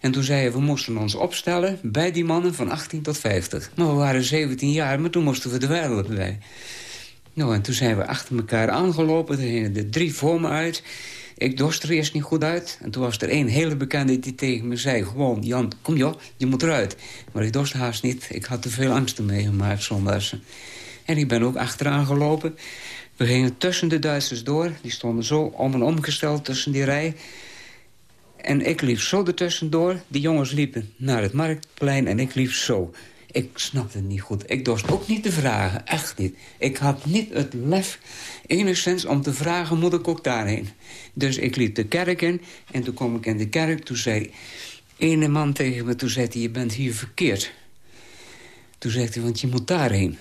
En toen zeiden we, moesten ons opstellen bij die mannen van 18 tot 50. Maar we waren 17 jaar, maar toen moesten we er wel bij. Nou, en toen zijn we achter elkaar aangelopen. Er gingen er drie voor me uit. Ik dorst er eerst niet goed uit. En toen was er één hele bekende die tegen me zei... gewoon, Jan, kom joh, je moet eruit. Maar ik dorst haast niet. Ik had te veel angsten meegemaakt zondags. En ik ben ook achteraan gelopen. We gingen tussen de Duitsers door. Die stonden zo om en omgesteld tussen die rij. En ik liep zo ertussen door. Die jongens liepen naar het marktplein en ik liep zo. Ik snapte het niet goed. Ik dorst ook niet te vragen, echt niet. Ik had niet het lef enigszins om te vragen, moet ik ook daarheen? Dus ik liep de kerk in en toen kom ik in de kerk. Toen zei ene man tegen me, toen zei hij, je bent hier verkeerd. Toen zei hij, want je moet daarheen.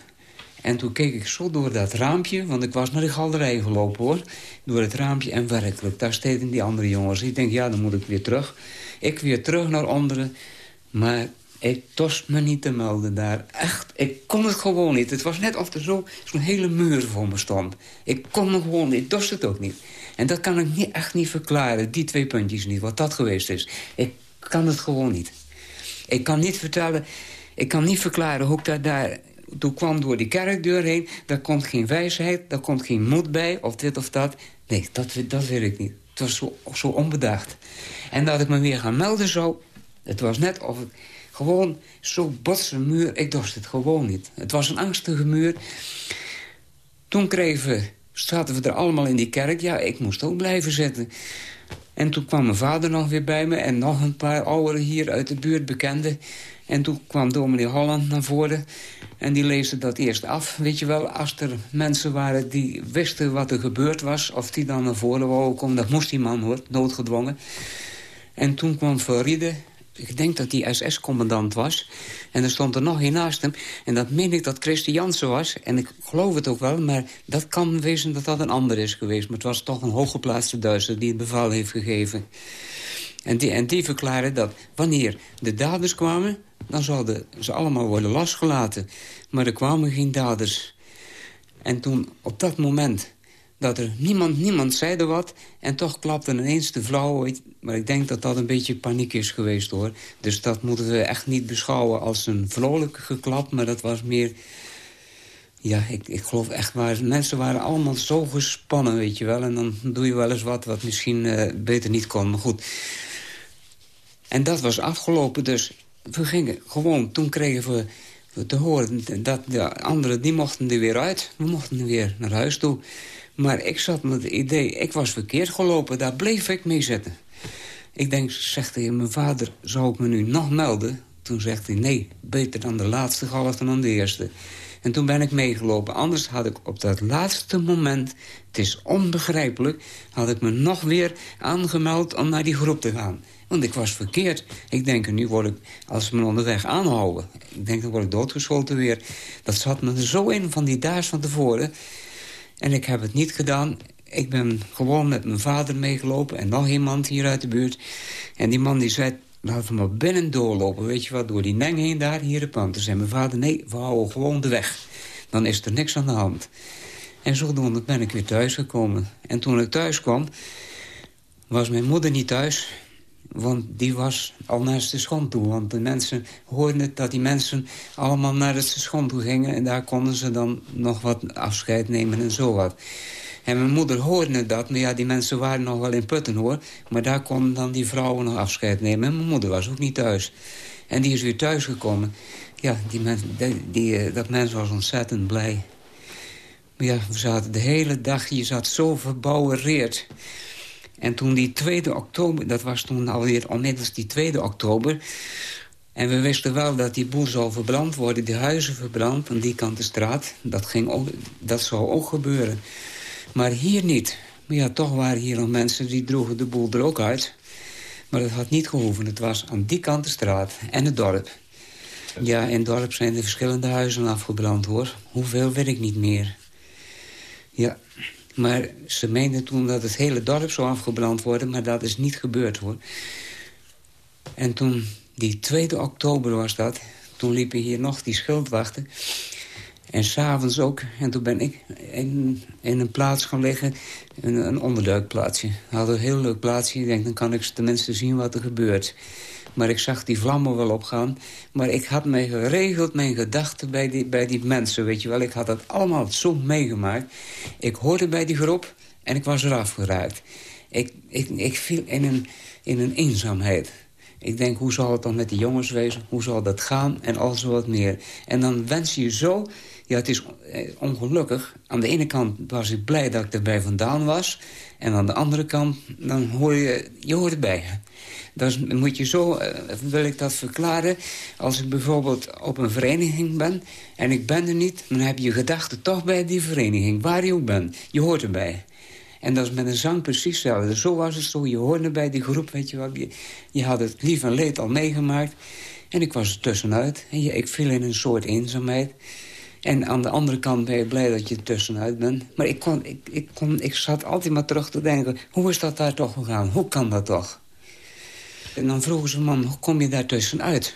En toen keek ik zo door dat raampje, want ik was naar de galerij gelopen hoor. Door het raampje en werkelijk, daar steden die andere jongens. Ik denk, ja, dan moet ik weer terug. Ik weer terug naar onderen. Maar ik dorst me niet te melden daar. Echt, ik kon het gewoon niet. Het was net of er zo'n hele muur voor me stond. Ik kon me gewoon niet, ik dorst het ook niet. En dat kan ik niet, echt niet verklaren, die twee puntjes niet, wat dat geweest is. Ik kan het gewoon niet. Ik kan niet vertellen, ik kan niet verklaren hoe ik daar, daar toen kwam door die kerkdeur heen. Daar komt geen wijsheid, daar komt geen moed bij, of dit of dat. Nee, dat, dat wil ik niet. Het was zo, zo onbedacht. En dat ik me weer gaan melden zo... Het was net of ik gewoon zo botse muur. Ik dorst het gewoon niet. Het was een angstige muur. Toen kregen zaten we er allemaal in die kerk. Ja, ik moest ook blijven zitten. En toen kwam mijn vader nog weer bij me... en nog een paar ouderen hier uit de buurt, bekenden. En toen kwam dominee Holland naar voren. En die leesde dat eerst af, weet je wel. Als er mensen waren die wisten wat er gebeurd was... of die dan naar voren wouden komen, dat moest die man, hoor, noodgedwongen. En toen kwam Verriede ik denk dat hij SS-commandant was. En er stond er nog een naast hem. En dat meen ik dat Christi Jansen was. En ik geloof het ook wel, maar dat kan wezen dat dat een ander is geweest. Maar het was toch een hooggeplaatste Duitser die het bevel heeft gegeven. En die, en die verklaren dat wanneer de daders kwamen... dan zouden ze allemaal worden losgelaten. Maar er kwamen geen daders. En toen, op dat moment dat er niemand, niemand zei er wat. En toch klapte ineens de vrouw. Maar ik denk dat dat een beetje paniek is geweest hoor. Dus dat moeten we echt niet beschouwen als een vrolijk geklap. Maar dat was meer... Ja, ik, ik geloof echt waar. Mensen waren allemaal zo gespannen, weet je wel. En dan doe je wel eens wat wat misschien uh, beter niet kon. Maar goed. En dat was afgelopen. Dus we gingen gewoon... Toen kregen we te horen dat de anderen, die mochten er weer uit. We mochten er weer naar huis toe. Maar ik zat met het idee, ik was verkeerd gelopen. Daar bleef ik mee zitten. Ik denk, zegt hij, mijn vader, zou ik me nu nog melden? Toen zegt hij, nee, beter dan de laatste golf dan de eerste. En toen ben ik meegelopen. Anders had ik op dat laatste moment, het is onbegrijpelijk... had ik me nog weer aangemeld om naar die groep te gaan. Want ik was verkeerd. Ik denk, nu word ik, als ze me onderweg aanhouden... ik denk, dan word ik doodgeschoten weer. Dat zat me zo in van die daags van tevoren... En ik heb het niet gedaan. Ik ben gewoon met mijn vader meegelopen en nog iemand hier uit de buurt. En die man die zei, laten we maar binnen doorlopen. Weet je wat, door die neng heen daar, hier de pand. Toen zei mijn vader, nee, we houden gewoon de weg. Dan is er niks aan de hand. En zodoende ben ik weer thuis gekomen. En toen ik thuis kwam, was mijn moeder niet thuis. Want die was al naar het station toe. Want de mensen hoorden het dat die mensen allemaal naar het station toe gingen. En daar konden ze dan nog wat afscheid nemen en zo wat. En mijn moeder hoorde dat, maar ja, die mensen waren nog wel in Putten, hoor. Maar daar konden dan die vrouwen nog afscheid nemen. En mijn moeder was ook niet thuis. En die is weer thuisgekomen. Ja, die men, die, die, eh, dat mens was ontzettend blij. Maar ja, we zaten de hele dag, je zat zo verbouwereerd. En toen die 2 oktober, dat was toen alweer onmiddels die 2 oktober... en we wisten wel dat die boel zou verbrand worden, die huizen verbrand... aan die kant de straat, dat, ging ook, dat zou ook gebeuren. Maar hier niet. Maar ja, toch waren hier nog mensen die droegen de boel er ook uit. Maar dat had niet gehoeven. Het was aan die kant de straat en het dorp. Ja, in het dorp zijn er verschillende huizen afgebrand, hoor. Hoeveel weet ik niet meer. Ja, maar ze meenden toen dat het hele dorp zou afgebrand worden... maar dat is niet gebeurd, hoor. En toen, die 2 oktober was dat... toen liepen hier nog die schildwachten... En s'avonds ook. En toen ben ik in, in een plaats gaan liggen. Een, een onderduikplaatsje. Hadden een heel leuk plaatsje. Ik denk, dan kan ik tenminste zien wat er gebeurt. Maar ik zag die vlammen wel opgaan. Maar ik had mij geregeld, mijn gedachten bij die, bij die mensen, weet je wel. Ik had dat allemaal zo meegemaakt. Ik hoorde bij die groep en ik was eraf geraakt. Ik, ik, ik viel in een, in een eenzaamheid. Ik denk, hoe zal het dan met die jongens wezen? Hoe zal dat gaan? En al zo wat meer. En dan wens je zo... Ja, het is eh, ongelukkig. Aan de ene kant was ik blij dat ik erbij vandaan was. En aan de andere kant, dan hoor je, je hoort erbij. Dan moet je zo, uh, wil ik dat verklaren... als ik bijvoorbeeld op een vereniging ben en ik ben er niet... dan heb je gedachten toch bij die vereniging, waar je ook bent. Je hoort erbij. En dat is met een zang precies hetzelfde. Zo was het zo, je hoorde bij die groep, weet je wel. Je, je had het lief en leed al meegemaakt. En ik was er tussenuit. En je, ik viel in een soort eenzaamheid. En aan de andere kant ben je blij dat je tussenuit bent. Maar ik, kon, ik, ik, kon, ik zat altijd maar terug te denken... hoe is dat daar toch gegaan? Hoe kan dat toch? En dan vroegen ze, man, hoe kom je daar tussenuit?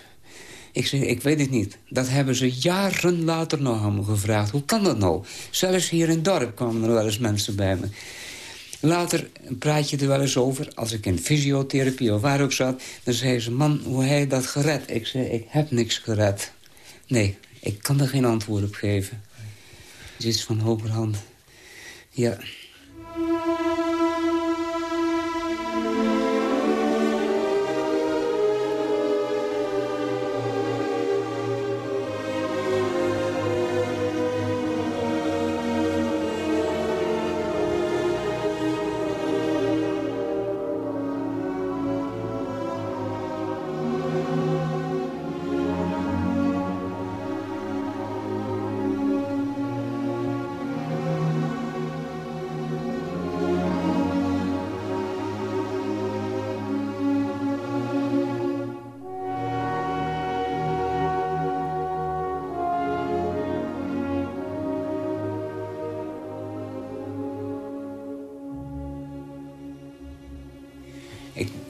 Ik zei, ik weet het niet. Dat hebben ze jaren later nog aan me gevraagd. Hoe kan dat nou? Zelfs hier in het dorp kwamen er wel eens mensen bij me. Later praat je er wel eens over. Als ik in fysiotherapie of waar ook zat... dan zei ze, man, hoe heb je dat gered? Ik zei, ik heb niks gered. Nee, ik kan er geen antwoord op geven. Het is van hogerhand. Ja.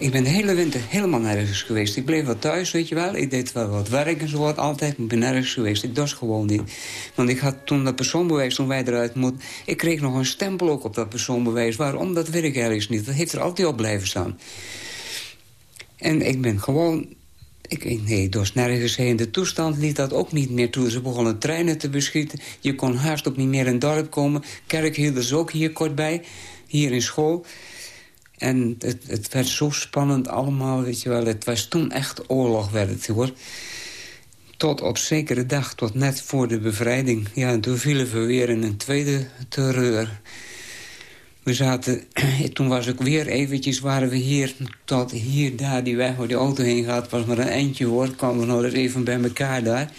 Ik, ben de hele winter helemaal nergens geweest. Ik bleef wel thuis, weet je wel. Ik deed wel wat werk en zo wat altijd. Maar ik ben nergens geweest. Ik dorst gewoon niet. Want ik had toen dat persoonbewijs, toen wij eruit moeten... Ik kreeg nog een stempel ook op dat persoonbewijs. Waarom, dat weet ik ergens niet. Dat heeft er altijd op blijven staan. En ik ben gewoon... Ik, nee, dorst nergens heen. De toestand liet dat ook niet meer toe. Ze begonnen treinen te beschieten. Je kon haast ook niet meer in het dorp komen. Kerk hielden ze ook hier kort bij. Hier in school. En het, het werd zo spannend allemaal, weet je wel. Het was toen echt oorlog, werd het, hoor. Tot op zekere dag, tot net voor de bevrijding. Ja, en toen vielen we weer in een tweede terreur. We zaten, toen was ik weer eventjes, waren we hier, tot hier, daar, die weg waar die auto heen gaat, was maar een eindje hoor. Kwamen we nog eens even bij elkaar daar.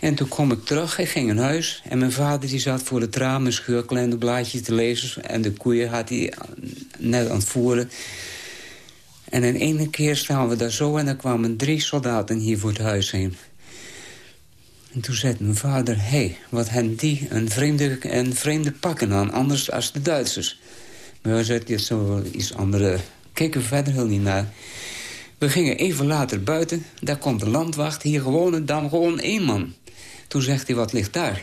En toen kwam ik terug, ik ging in huis. En mijn vader die zat voor het raam een scheurkleine blaadje te lezen. En de koeien had hij net aan het voeren. En in één keer staan we daar zo en er kwamen drie soldaten hier voor het huis heen. En toen zei mijn vader, hé, hey, wat hebben die een vreemde, een vreemde pakken aan, anders als de Duitsers. Maar we zeiden, zo iets andere. Keken verder heel niet naar. We gingen even later buiten, daar komt de landwacht, hier gewoon, dan gewoon één man. Toen zegt hij, wat ligt daar?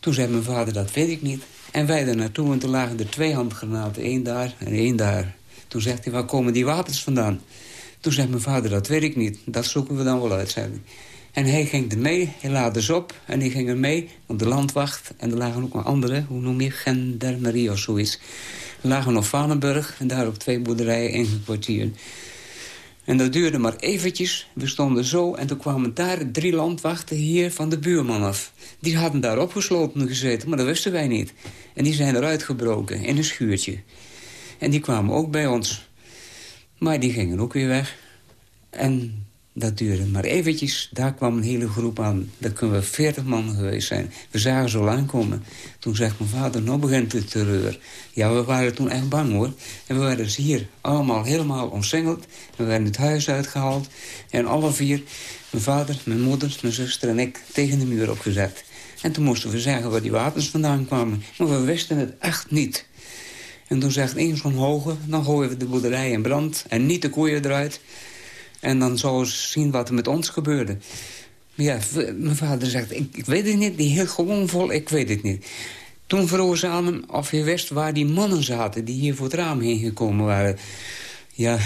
Toen zei mijn vader, dat weet ik niet. En wij er naartoe en toen lagen er twee handgranaten. één daar en één daar. Toen zegt hij, waar komen die wapens vandaan? Toen zei mijn vader, dat weet ik niet. Dat zoeken we dan wel uit, zei hij. En hij ging er mee, hij laadde ze op en die ging er mee op de landwacht. En er lagen ook nog andere, hoe noem je, gendarmerie of zoiets. Er lagen nog Vanenburg en daar op twee boerderijen ingekwartierd. En dat duurde maar eventjes. We stonden zo en toen kwamen daar drie landwachten hier van de buurman af. Die hadden daar opgesloten gezeten, maar dat wisten wij niet. En die zijn eruit gebroken in een schuurtje. En die kwamen ook bij ons. Maar die gingen ook weer weg. En dat duurde maar eventjes. Daar kwam een hele groep aan. Dat kunnen we veertig man geweest zijn. We zagen ze al aankomen. Toen zegt mijn vader, nou begint de terreur. Ja, we waren toen echt bang hoor. En we werden dus hier allemaal helemaal omsingeld. We werden het huis uitgehaald. En alle vier, mijn vader, mijn moeder, mijn zuster en ik... tegen de muur opgezet. En toen moesten we zeggen waar die wapens vandaan kwamen. Maar we wisten het echt niet. En toen zegt één zo'n hoge, dan gooien we de boerderij in brand... en niet de koeien eruit... En dan zouden ze zien wat er met ons gebeurde. Ja, mijn vader zegt, ik, ik weet het niet, die heel gewoon vol, ik weet het niet. Toen vroegen ze aan hem of hij wist waar die mannen zaten... die hier voor het raam heen gekomen waren. Ja,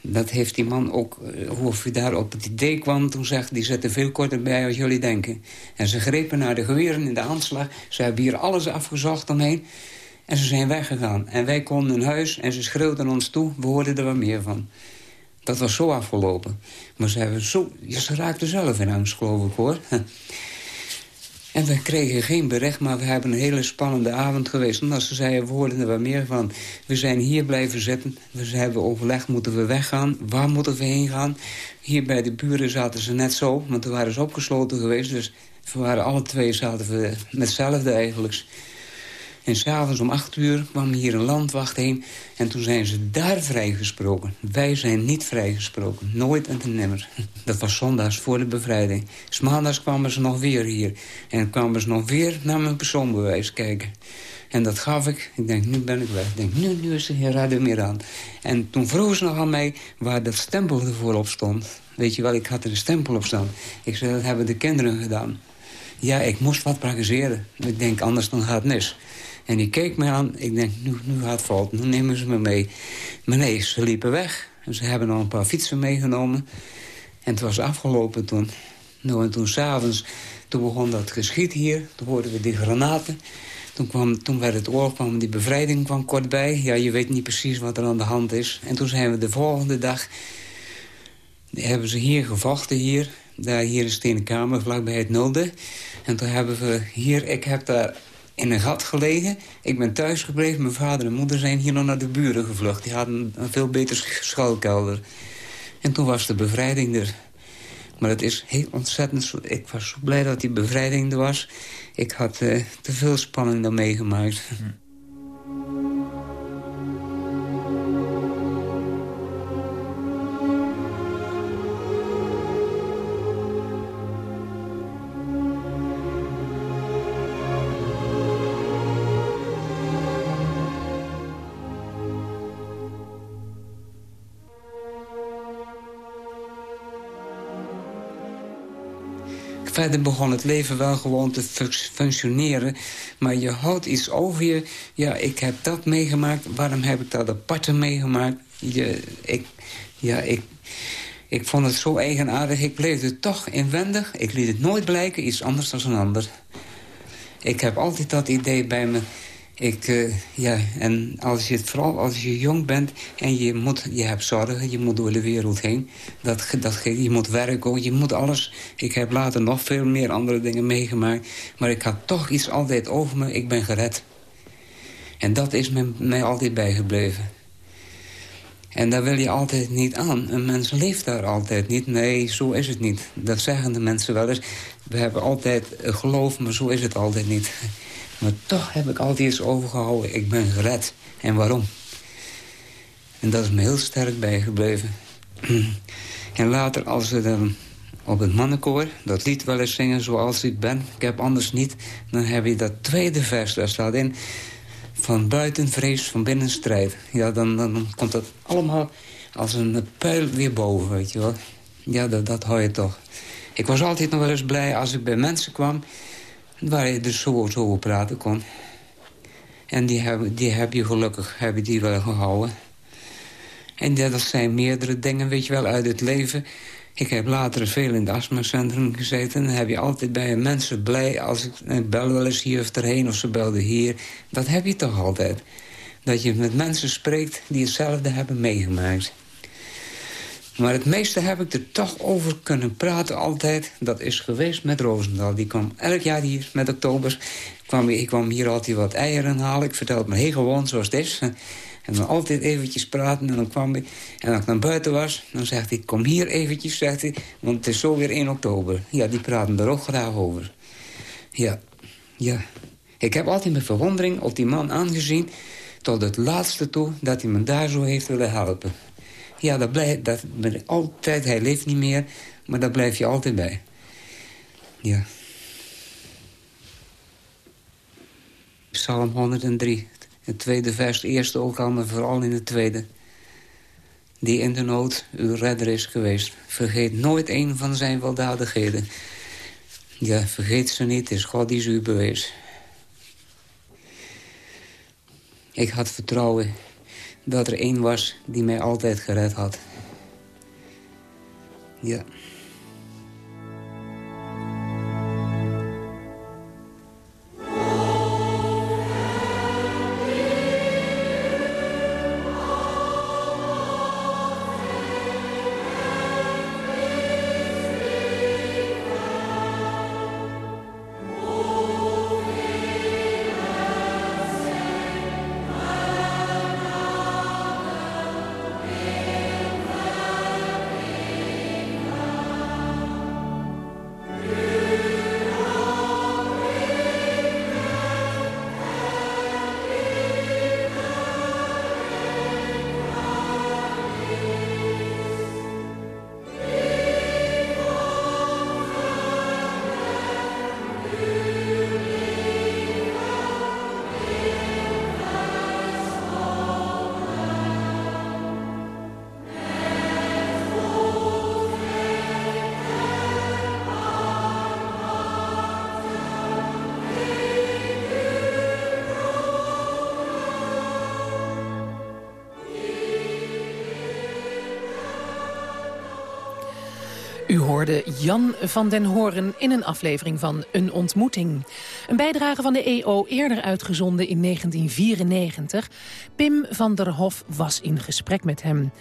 dat heeft die man ook, eh, hoe hij daar op het idee kwam... toen zegt die zitten veel korter bij als jullie denken. En ze grepen naar de geweren in de aanslag. Ze hebben hier alles afgezocht omheen. En ze zijn weggegaan. En wij konden in huis en ze schreeuwden ons toe. We hoorden er wat meer van. Dat was zo afgelopen. Maar ze, hebben zo, ze raakten zelf in angst, geloof ik, hoor. En we kregen geen bericht, maar we hebben een hele spannende avond geweest. Omdat ze zeiden, we hoorden er meer van. We zijn hier blijven zitten. We hebben overlegd, moeten we weggaan? Waar moeten we heen gaan? Hier bij de buren zaten ze net zo, want we waren ze opgesloten geweest. Dus we waren alle twee zaten we met hetzelfde eigenlijk. En s'avonds om acht uur kwam hier een landwacht heen... en toen zijn ze daar vrijgesproken. Wij zijn niet vrijgesproken. Nooit en ten nimmer. Dat was zondags voor de bevrijding. S maandags kwamen ze nog weer hier. En kwamen ze nog weer naar mijn persoonbewijs kijken. En dat gaf ik. Ik denk, nu ben ik weg. Ik denk, nu, nu is de heer Radio meer aan. En toen vroeg ze nog aan mij waar dat stempel ervoor op stond. Weet je wel, ik had er een stempel op staan. Ik zei, dat hebben de kinderen gedaan. Ja, ik moest wat praktiseren. Ik denk, anders dan gaat het mis. En die keek me aan. Ik denk, nu, nu gaat het fout. Nu nemen ze me mee. Maar nee, ze liepen weg. En ze hebben nog een paar fietsen meegenomen. En het was afgelopen toen. Nou, en toen s'avonds, toen begon dat geschiet hier. Toen hoorden we die granaten. Toen, kwam, toen werd het oorlog, kwam die bevrijding kwam kort bij. Ja, je weet niet precies wat er aan de hand is. En toen zijn we de volgende dag... hebben ze hier gevochten, hier. Daar, hier is de Kamer, vlakbij het Nulde. En toen hebben we hier... Ik heb daar in een gat gelegen. Ik ben thuis gebleven. Mijn vader en moeder zijn hier nog naar de buren gevlucht. Die hadden een veel beter schuilkelder. En toen was de bevrijding er. Maar het is heel ontzettend... Ik was zo blij dat die bevrijding er was. Ik had uh, te veel spanning dan meegemaakt. Verder begon het leven wel gewoon te functioneren. Maar je houdt iets over je. Ja, ik heb dat meegemaakt. Waarom heb ik dat aparte meegemaakt? Je, ik, ja, ik, ik vond het zo eigenaardig. Ik bleef er toch inwendig. Ik liet het nooit blijken iets anders dan een ander. Ik heb altijd dat idee bij me ik, uh, ja, en als je, vooral als je jong bent en je, moet, je hebt zorgen, je moet door de wereld heen. Dat, dat, je moet werken, je moet alles. Ik heb later nog veel meer andere dingen meegemaakt. Maar ik had toch iets altijd over me, ik ben gered. En dat is me, mij altijd bijgebleven. En daar wil je altijd niet aan. Een mens leeft daar altijd niet. Nee, zo is het niet. Dat zeggen de mensen wel eens. We hebben altijd geloof, maar zo is het altijd niet. Maar toch heb ik altijd iets overgehouden. Ik ben gered. En waarom? En dat is me heel sterk bijgebleven. en later, als we dan op het mannenkoor dat lied wel eens zingen zoals ik ben... ik heb anders niet, dan heb je dat tweede vers, daar staat in... van buiten vrees, van binnen strijd. Ja, dan, dan komt dat allemaal als een pijl weer boven, weet je wel. Ja, dat, dat hou je toch. Ik was altijd nog wel eens blij als ik bij mensen kwam... Waar je dus zo, over praten kon. En die heb, die heb je gelukkig heb die wel gehouden. En dat zijn meerdere dingen, weet je wel, uit het leven. Ik heb later veel in het astmacentrum gezeten. Dan heb je altijd bij mensen blij als ik, ik bel wel eens hier of erheen of ze belden hier. Dat heb je toch altijd. Dat je met mensen spreekt die hetzelfde hebben meegemaakt. Maar het meeste heb ik er toch over kunnen praten altijd. Dat is geweest met Roosendaal. Die kwam elk jaar hier met oktober. Kwam, ik kwam hier altijd wat eieren halen. Ik vertelde me heel gewoon zoals het is. En dan altijd eventjes praten. En dan kwam hij. En als ik naar buiten was, dan zegt hij... kom hier eventjes, zegt hij. Want het is zo weer 1 oktober. Ja, die praten er ook graag over. Ja, ja. Ik heb altijd met verwondering op die man aangezien... tot het laatste toe dat hij me daar zo heeft willen helpen. Ja, dat, blijf, dat ben ik altijd... Hij leeft niet meer, maar daar blijf je altijd bij. Ja. Psalm 103. Het tweede vers, eerste ook al, maar vooral in het tweede. Die in de nood uw redder is geweest. Vergeet nooit een van zijn weldadigheden. Ja, vergeet ze niet, is God die ze u bewees. Ik had vertrouwen dat er één was die mij altijd gered had. Ja. Hoorde Jan van den Horen in een aflevering van Een Ontmoeting. Een bijdrage van de EO eerder uitgezonden in 1994. Pim van der Hof was in gesprek met hem.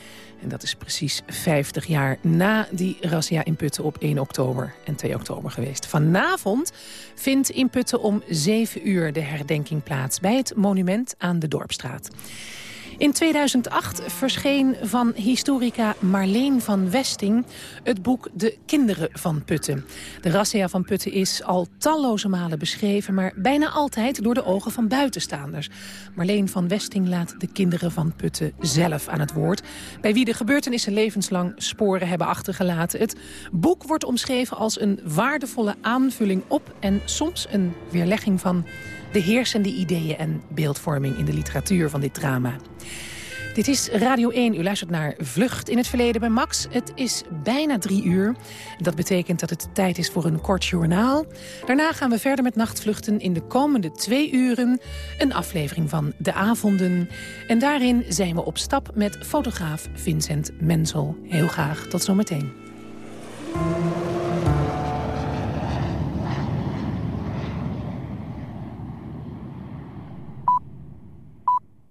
En dat is precies 50 jaar na die razzia in Putten op 1 oktober en 2 oktober geweest. Vanavond vindt in Putten om 7 uur de herdenking plaats... bij het monument aan de Dorpstraat. In 2008 verscheen van historica Marleen van Westing het boek De Kinderen van Putten. De razzia van Putten is al talloze malen beschreven... maar bijna altijd door de ogen van buitenstaanders. Marleen van Westing laat de kinderen van Putten zelf aan het woord... bij wie de gebeurtenissen levenslang sporen hebben achtergelaten. Het boek wordt omschreven als een waardevolle aanvulling op... en soms een weerlegging van de heersende ideeën en beeldvorming in de literatuur van dit drama. Dit is Radio 1. U luistert naar Vlucht in het verleden bij Max. Het is bijna drie uur. Dat betekent dat het tijd is voor een kort journaal. Daarna gaan we verder met nachtvluchten in de komende twee uren. Een aflevering van De Avonden. En daarin zijn we op stap met fotograaf Vincent Mensel. Heel graag tot zometeen.